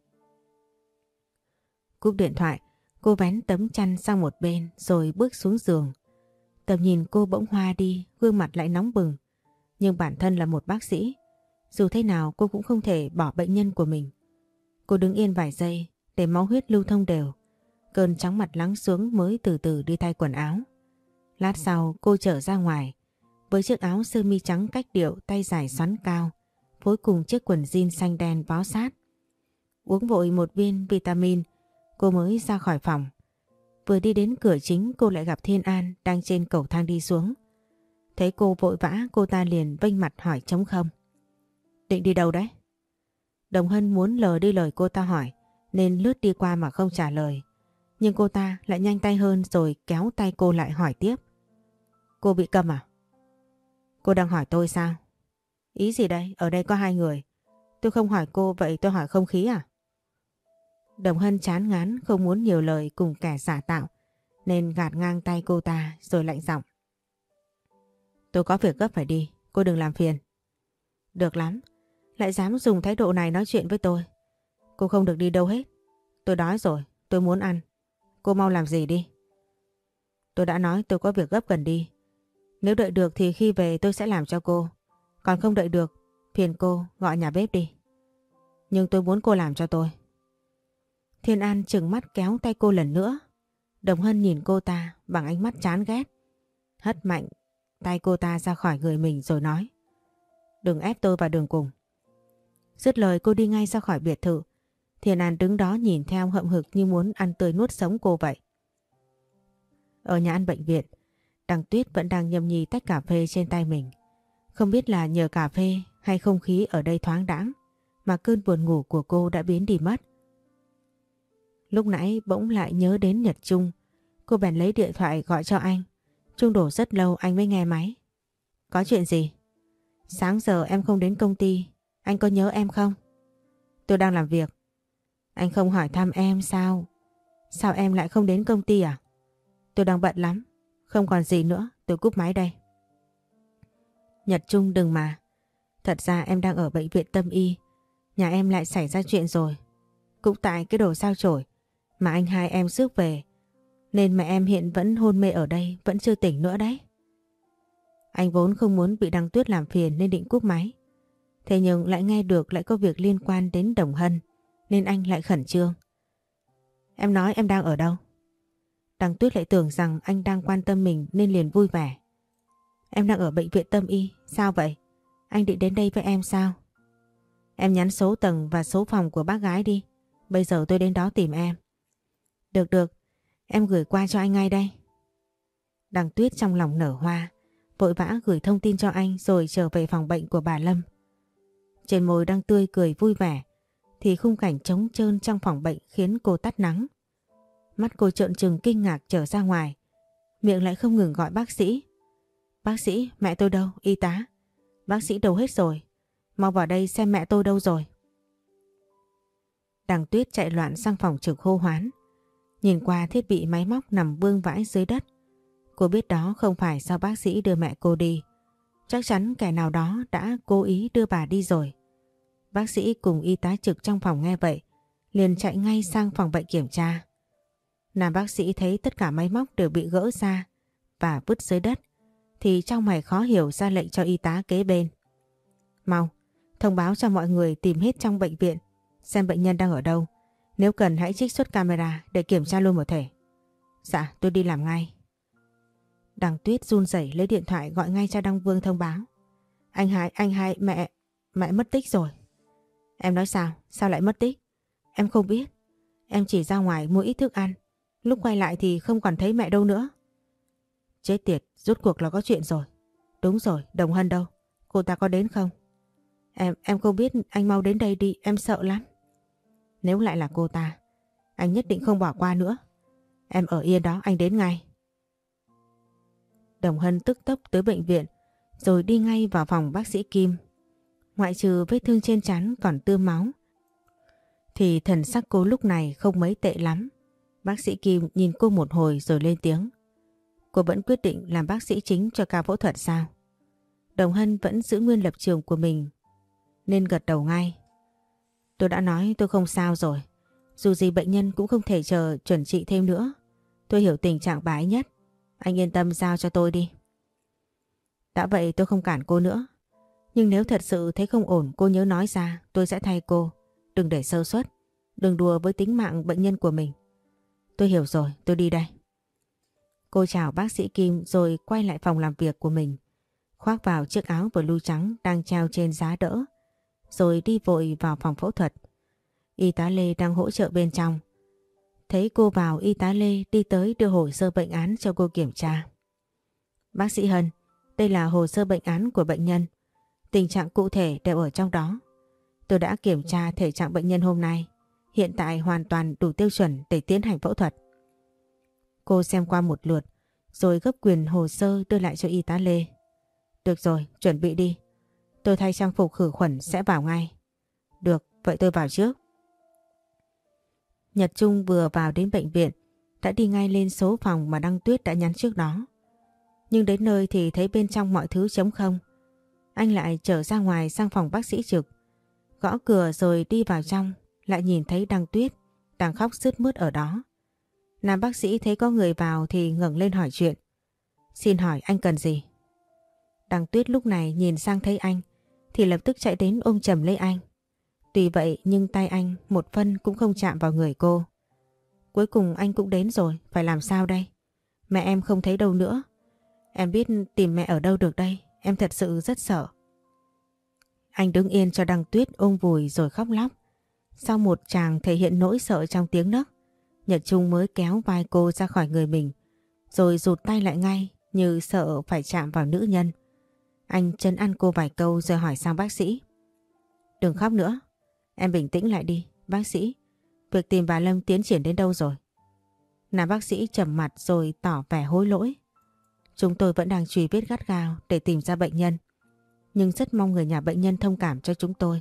S1: Cúp điện thoại, cô vén tấm chăn sang một bên rồi bước xuống giường. Tầm nhìn cô bỗng hoa đi, gương mặt lại nóng bừng. Nhưng bản thân là một bác sĩ. Dù thế nào, cô cũng không thể bỏ bệnh nhân của mình. Cô đứng yên vài giây, để máu huyết lưu thông đều. Cơn chóng mặt lắng xuống mới từ từ đi thay quần áo. Lát sau, cô trở ra ngoài với chiếc áo sơ mi trắng cách điệu, tay dài xoắn cao, phối cùng chiếc quần jean xanh đen bó sát. Uống vội một viên vitamin, cô mới ra khỏi phòng. Vừa đi đến cửa chính, cô lại gặp Thiên An đang trên cầu thang đi xuống. Thấy cô vội vã, cô ta liền vênh mặt hỏi trống không. Định đi đâu đấy? Đồng Hân muốn lờ đi lời cô ta hỏi nên lướt đi qua mà không trả lời. Nhưng cô ta lại nhanh tay hơn rồi kéo tay cô lại hỏi tiếp. Cô bị cầm à? Cô đang hỏi tôi sao? Ý gì đây? Ở đây có hai người. Tôi không hỏi cô vậy tôi hỏi không khí à? Đồng Hân chán ngán không muốn nhiều lời cùng kẻ giả tạo nên gạt ngang tay cô ta rồi lạnh giọng. Tôi có việc gấp phải đi, cô đừng làm phiền. Được lắm, lại dám dùng thái độ này nói chuyện với tôi. Cô không được đi đâu hết. Tôi đói rồi, tôi muốn ăn. Cô mau làm gì đi. Tôi đã nói tôi có việc gấp cần đi. Nếu đợi được thì khi về tôi sẽ làm cho cô. Còn không đợi được, phiền cô gọi nhà bếp đi. Nhưng tôi muốn cô làm cho tôi. Thiên An chừng mắt kéo tay cô lần nữa. Đồng Hân nhìn cô ta bằng ánh mắt chán ghét. Hất mạnh tay cô ta ra khỏi người mình rồi nói. Đừng ép tôi vào đường cùng. Dứt lời cô đi ngay ra khỏi biệt thự. Thiền An đứng đó nhìn theo hậm hực như muốn ăn tươi nuốt sống cô vậy. Ở nhà ăn bệnh viện, Đằng Tuyết vẫn đang nhâm nhi tách cà phê trên tay mình. Không biết là nhờ cà phê hay không khí ở đây thoáng đãng mà cơn buồn ngủ của cô đã biến đi mất. Lúc nãy bỗng lại nhớ đến Nhật Trung. Cô bèn lấy điện thoại gọi cho anh. Trung đổ rất lâu anh mới nghe máy. Có chuyện gì? Sáng giờ em không đến công ty. Anh có nhớ em không? Tôi đang làm việc. Anh không hỏi thăm em sao? Sao em lại không đến công ty à? Tôi đang bận lắm. Không còn gì nữa, tôi cúp máy đây. Nhật Trung đừng mà. Thật ra em đang ở bệnh viện tâm y. Nhà em lại xảy ra chuyện rồi. Cũng tại cái đồ sao chổi mà anh hai em rước về. Nên mẹ em hiện vẫn hôn mê ở đây, vẫn chưa tỉnh nữa đấy. Anh vốn không muốn bị Đăng Tuyết làm phiền nên định cúp máy. Thế nhưng lại nghe được lại có việc liên quan đến Đồng Hân nên anh lại khẩn trương. Em nói em đang ở đâu? đằng Tuyết lại tưởng rằng anh đang quan tâm mình nên liền vui vẻ. Em đang ở bệnh viện tâm y, sao vậy? Anh định đến đây với em sao? Em nhắn số tầng và số phòng của bác gái đi. Bây giờ tôi đến đó tìm em. Được được, em gửi qua cho anh ngay đây. đằng Tuyết trong lòng nở hoa, vội vã gửi thông tin cho anh rồi trở về phòng bệnh của bà Lâm. Trên môi đang tươi cười vui vẻ, thì khung cảnh trống trơn trong phòng bệnh khiến cô tắt nắng. Mắt cô trợn trừng kinh ngạc trở ra ngoài, miệng lại không ngừng gọi bác sĩ. Bác sĩ, mẹ tôi đâu? Y tá. Bác sĩ đâu hết rồi. Mau vào đây xem mẹ tôi đâu rồi. Đằng tuyết chạy loạn sang phòng trực hô hoán. Nhìn qua thiết bị máy móc nằm vương vãi dưới đất. Cô biết đó không phải do bác sĩ đưa mẹ cô đi. Chắc chắn kẻ nào đó đã cố ý đưa bà đi rồi. Bác sĩ cùng y tá trực trong phòng nghe vậy, liền chạy ngay sang phòng bệnh kiểm tra. Nam bác sĩ thấy tất cả máy móc đều bị gỡ ra và vứt dưới đất, thì trong mày khó hiểu ra lệnh cho y tá kế bên. Mau, thông báo cho mọi người tìm hết trong bệnh viện, xem bệnh nhân đang ở đâu. Nếu cần hãy trích xuất camera để kiểm tra luôn một thể. Dạ, tôi đi làm ngay. Đằng Tuyết run rẩy lấy điện thoại gọi ngay cho Đăng Vương thông báo. Anh hai, anh hai, mẹ, mẹ mất tích rồi. Em nói sao? Sao lại mất tích? Em không biết. Em chỉ ra ngoài mua ít thức ăn. Lúc quay lại thì không còn thấy mẹ đâu nữa. Chết tiệt, rút cuộc là có chuyện rồi. Đúng rồi, Đồng Hân đâu? Cô ta có đến không? Em, em không biết, anh mau đến đây đi, em sợ lắm. Nếu lại là cô ta, anh nhất định không bỏ qua nữa. Em ở yên đó, anh đến ngay. Đồng Hân tức tốc tới bệnh viện, rồi đi ngay vào phòng bác sĩ Kim. Ngoại trừ vết thương trên chắn còn tươm máu, thì thần sắc cô lúc này không mấy tệ lắm. Bác sĩ Kim nhìn cô một hồi rồi lên tiếng. Cô vẫn quyết định làm bác sĩ chính cho ca phẫu thuật sao? Đồng Hân vẫn giữ nguyên lập trường của mình nên gật đầu ngay. Tôi đã nói tôi không sao rồi. Dù gì bệnh nhân cũng không thể chờ chuẩn trị thêm nữa. Tôi hiểu tình trạng bà ấy nhất. Anh yên tâm giao cho tôi đi. Đã vậy tôi không cản cô nữa. Nhưng nếu thật sự thấy không ổn cô nhớ nói ra tôi sẽ thay cô. Đừng để sơ suất. Đừng đùa với tính mạng bệnh nhân của mình. Tôi hiểu rồi, tôi đi đây. Cô chào bác sĩ Kim rồi quay lại phòng làm việc của mình. Khoác vào chiếc áo blue trắng đang treo trên giá đỡ. Rồi đi vội vào phòng phẫu thuật. Y tá Lê đang hỗ trợ bên trong. Thấy cô vào y tá Lê đi tới đưa hồ sơ bệnh án cho cô kiểm tra. Bác sĩ Hân, đây là hồ sơ bệnh án của bệnh nhân. Tình trạng cụ thể đều ở trong đó. Tôi đã kiểm tra thể trạng bệnh nhân hôm nay. Hiện tại hoàn toàn đủ tiêu chuẩn để tiến hành phẫu thuật. Cô xem qua một lượt rồi gấp quyền hồ sơ đưa lại cho y tá Lê. Được rồi, chuẩn bị đi. Tôi thay trang phục khử khuẩn sẽ vào ngay. Được, vậy tôi vào trước. Nhật Trung vừa vào đến bệnh viện đã đi ngay lên số phòng mà Đăng Tuyết đã nhắn trước đó. Nhưng đến nơi thì thấy bên trong mọi thứ trống không. Anh lại trở ra ngoài sang phòng bác sĩ trực. Gõ cửa rồi đi vào trong, lại nhìn thấy Đăng Tuyết đang khóc sướt mướt ở đó. Nam bác sĩ thấy có người vào thì ngẩng lên hỏi chuyện. Xin hỏi anh cần gì? Đăng Tuyết lúc này nhìn sang thấy anh thì lập tức chạy đến ôm chầm lấy anh. Tuy vậy nhưng tay anh một phân cũng không chạm vào người cô. Cuối cùng anh cũng đến rồi, phải làm sao đây? Mẹ em không thấy đâu nữa. Em biết tìm mẹ ở đâu được đây, em thật sự rất sợ. Anh đứng yên cho đăng tuyết ôm vùi rồi khóc lóc. Sau một chàng thể hiện nỗi sợ trong tiếng nấc, Nhật Trung mới kéo vai cô ra khỏi người mình, rồi rụt tay lại ngay như sợ phải chạm vào nữ nhân. Anh chân ăn cô vài câu rồi hỏi sang bác sĩ. Đừng khóc nữa, em bình tĩnh lại đi, bác sĩ. Việc tìm bà Lâm tiến triển đến đâu rồi? Nam bác sĩ trầm mặt rồi tỏ vẻ hối lỗi. Chúng tôi vẫn đang truy vết gắt gao để tìm ra bệnh nhân. Nhưng rất mong người nhà bệnh nhân thông cảm cho chúng tôi.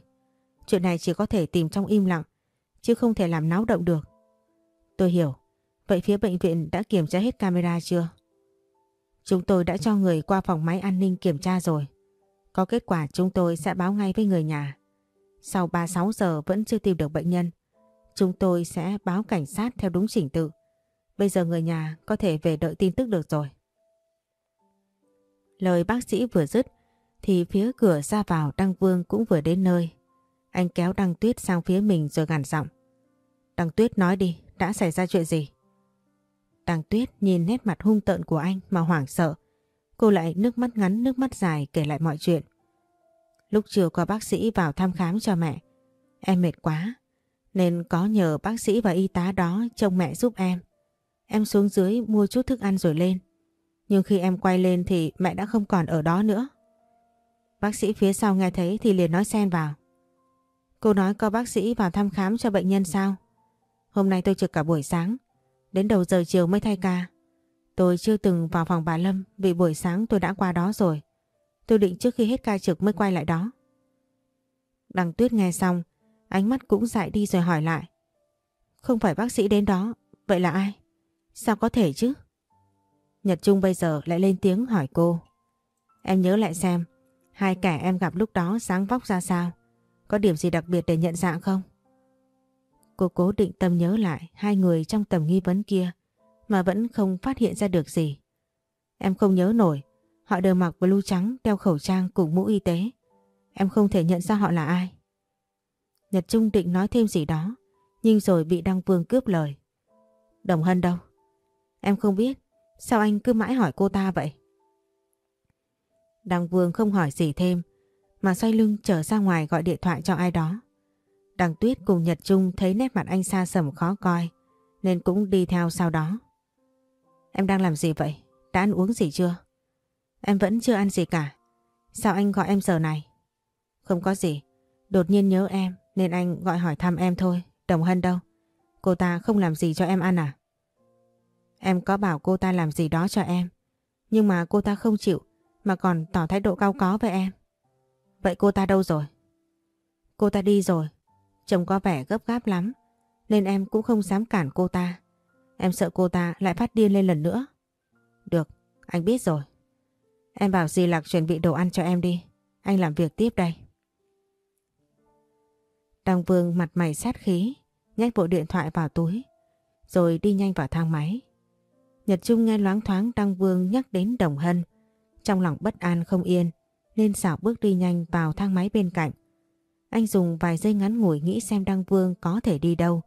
S1: Chuyện này chỉ có thể tìm trong im lặng, chứ không thể làm náo động được. Tôi hiểu. Vậy phía bệnh viện đã kiểm tra hết camera chưa? Chúng tôi đã cho người qua phòng máy an ninh kiểm tra rồi. Có kết quả chúng tôi sẽ báo ngay với người nhà. Sau 36 giờ vẫn chưa tìm được bệnh nhân, chúng tôi sẽ báo cảnh sát theo đúng trình tự. Bây giờ người nhà có thể về đợi tin tức được rồi. Lời bác sĩ vừa dứt thì phía cửa ra vào Đăng Vương cũng vừa đến nơi. Anh kéo Đăng Tuyết sang phía mình rồi gằn giọng. Đăng Tuyết nói đi, đã xảy ra chuyện gì? Đăng Tuyết nhìn nét mặt hung tợn của anh mà hoảng sợ. Cô lại nước mắt ngắn nước mắt dài kể lại mọi chuyện. Lúc chiều có bác sĩ vào thăm khám cho mẹ. Em mệt quá nên có nhờ bác sĩ và y tá đó trông mẹ giúp em. Em xuống dưới mua chút thức ăn rồi lên. Nhưng khi em quay lên thì mẹ đã không còn ở đó nữa. Bác sĩ phía sau nghe thấy thì liền nói xen vào. Cô nói có bác sĩ vào thăm khám cho bệnh nhân sao? Hôm nay tôi trực cả buổi sáng. Đến đầu giờ chiều mới thay ca. Tôi chưa từng vào phòng bà Lâm vì buổi sáng tôi đã qua đó rồi. Tôi định trước khi hết ca trực mới quay lại đó. Đằng Tuyết nghe xong, ánh mắt cũng dại đi rồi hỏi lại. Không phải bác sĩ đến đó, vậy là ai? Sao có thể chứ? Nhật Trung bây giờ lại lên tiếng hỏi cô. Em nhớ lại xem, hai kẻ em gặp lúc đó sáng vóc ra sao? Có điểm gì đặc biệt để nhận dạng không? Cô cố định tâm nhớ lại hai người trong tầm nghi vấn kia mà vẫn không phát hiện ra được gì. Em không nhớ nổi, họ đều mặc blue trắng đeo khẩu trang cùng mũ y tế. Em không thể nhận ra họ là ai. Nhật Trung định nói thêm gì đó, nhưng rồi bị Đăng Vương cướp lời. Đồng Hân đâu? Em không biết, sao anh cứ mãi hỏi cô ta vậy? Đằng Vương không hỏi gì thêm, mà xoay lưng trở ra ngoài gọi điện thoại cho ai đó. Đằng Tuyết cùng Nhật Trung thấy nét mặt anh xa sầm khó coi nên cũng đi theo sau đó. Em đang làm gì vậy? Đã ăn uống gì chưa? Em vẫn chưa ăn gì cả. Sao anh gọi em giờ này? Không có gì. Đột nhiên nhớ em nên anh gọi hỏi thăm em thôi. Đồng Hân đâu? Cô ta không làm gì cho em ăn à? Em có bảo cô ta làm gì đó cho em. Nhưng mà cô ta không chịu mà còn tỏ thái độ cao có với em. Vậy cô ta đâu rồi? Cô ta đi rồi. chồng có vẻ gấp gáp lắm nên em cũng không dám cản cô ta. Em sợ cô ta lại phát điên lên lần nữa. Được, anh biết rồi. Em bảo dì Lạc chuẩn bị đồ ăn cho em đi. Anh làm việc tiếp đây. Đăng Vương mặt mày sát khí, nhét bộ điện thoại vào túi, rồi đi nhanh vào thang máy. Nhật Trung nghe loáng thoáng Đăng Vương nhắc đến Đồng Hân, trong lòng bất an không yên, nên xảo bước đi nhanh vào thang máy bên cạnh. Anh dùng vài giây ngắn ngủi nghĩ xem Đăng Vương có thể đi đâu.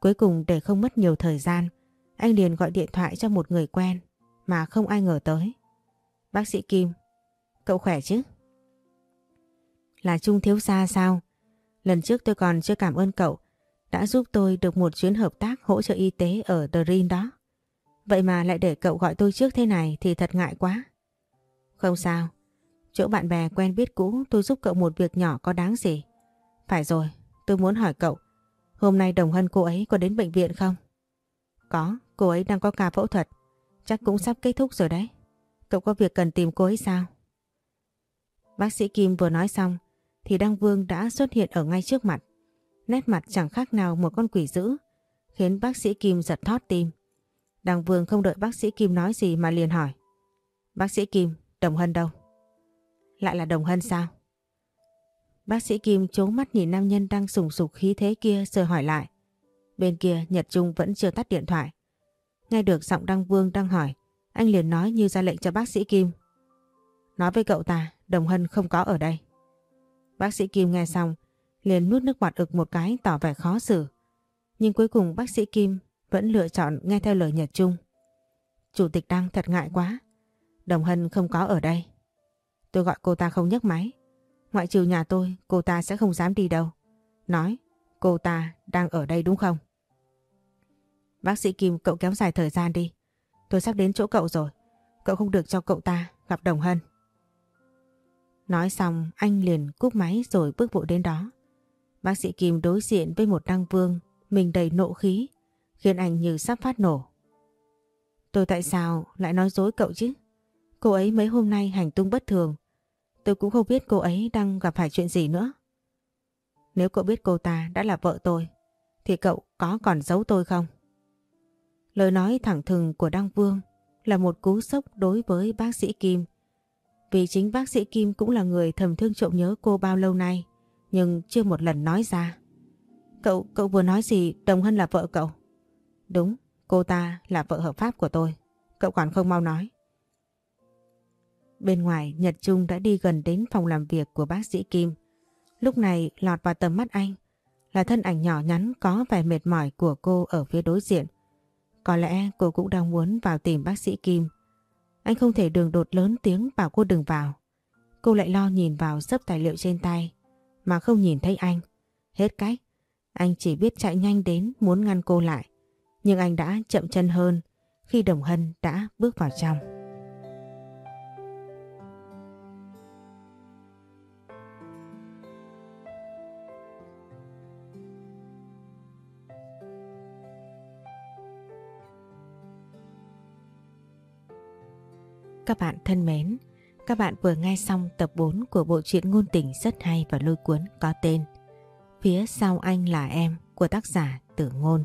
S1: Cuối cùng để không mất nhiều thời gian, anh liền gọi điện thoại cho một người quen mà không ai ngờ tới. Bác sĩ Kim, cậu khỏe chứ? Là Trung Thiếu Gia sao? Lần trước tôi còn chưa cảm ơn cậu đã giúp tôi được một chuyến hợp tác hỗ trợ y tế ở The Rin đó. Vậy mà lại để cậu gọi tôi trước thế này thì thật ngại quá. Không sao, chỗ bạn bè quen biết cũ tôi giúp cậu một việc nhỏ có đáng gì. Phải rồi, tôi muốn hỏi cậu, hôm nay Đồng Hân cô ấy có đến bệnh viện không? Có, cô ấy đang có ca phẫu thuật, chắc cũng sắp kết thúc rồi đấy. Cậu có việc cần tìm cô ấy sao? Bác sĩ Kim vừa nói xong thì Đăng Vương đã xuất hiện ở ngay trước mặt. Nét mặt chẳng khác nào một con quỷ dữ, khiến bác sĩ Kim giật thót tim. Đăng Vương không đợi bác sĩ Kim nói gì mà liền hỏi. Bác sĩ Kim, Đồng Hân đâu? Lại là Đồng Hân sao? Bác sĩ Kim chố mắt nhìn nam nhân đang sùng sục khí thế kia rồi hỏi lại. Bên kia Nhật Trung vẫn chưa tắt điện thoại. Nghe được giọng Đăng Vương đang hỏi, anh liền nói như ra lệnh cho bác sĩ Kim. Nói với cậu ta, Đồng Hân không có ở đây. Bác sĩ Kim nghe xong, liền nuốt nước bọt ực một cái tỏ vẻ khó xử. Nhưng cuối cùng bác sĩ Kim vẫn lựa chọn nghe theo lời Nhật Trung. Chủ tịch đang thật ngại quá. Đồng Hân không có ở đây. Tôi gọi cô ta không nhấc máy. Ngoại trừ nhà tôi, cô ta sẽ không dám đi đâu. Nói, cô ta đang ở đây đúng không? Bác sĩ Kim cậu kéo dài thời gian đi. Tôi sắp đến chỗ cậu rồi. Cậu không được cho cậu ta gặp Đồng Hân. Nói xong anh liền cúp máy rồi bước bộ đến đó. Bác sĩ Kim đối diện với một đăng vương, mình đầy nộ khí, khiến anh như sắp phát nổ. Tôi tại sao lại nói dối cậu chứ? Cô ấy mấy hôm nay hành tung bất thường. Tôi cũng không biết cô ấy đang gặp phải chuyện gì nữa. Nếu cậu biết cô ta đã là vợ tôi, thì cậu có còn giấu tôi không? Lời nói thẳng thừng của Đăng Vương là một cú sốc đối với bác sĩ Kim. Vì chính bác sĩ Kim cũng là người thầm thương trộm nhớ cô bao lâu nay, nhưng chưa một lần nói ra. Cậu, cậu vừa nói gì Đồng Hân là vợ cậu? Đúng, cô ta là vợ hợp pháp của tôi. Cậu còn không mau nói. Bên ngoài Nhật Trung đã đi gần đến phòng làm việc của bác sĩ Kim. Lúc này lọt vào tầm mắt anh là thân ảnh nhỏ nhắn có vẻ mệt mỏi của cô ở phía đối diện. Có lẽ cô cũng đang muốn vào tìm bác sĩ Kim. Anh không thể đường đột lớn tiếng bảo cô đừng vào. Cô lại lo nhìn vào sấp tài liệu trên tay mà không nhìn thấy anh. Hết cách, anh chỉ biết chạy nhanh đến muốn ngăn cô lại. Nhưng anh đã chậm chân hơn khi Đồng Hân đã bước vào trong. Các bạn thân mến, các bạn vừa nghe xong tập 4 của bộ truyện ngôn tình rất hay và lôi cuốn có tên Phía sau anh là em của tác giả Tử Ngôn.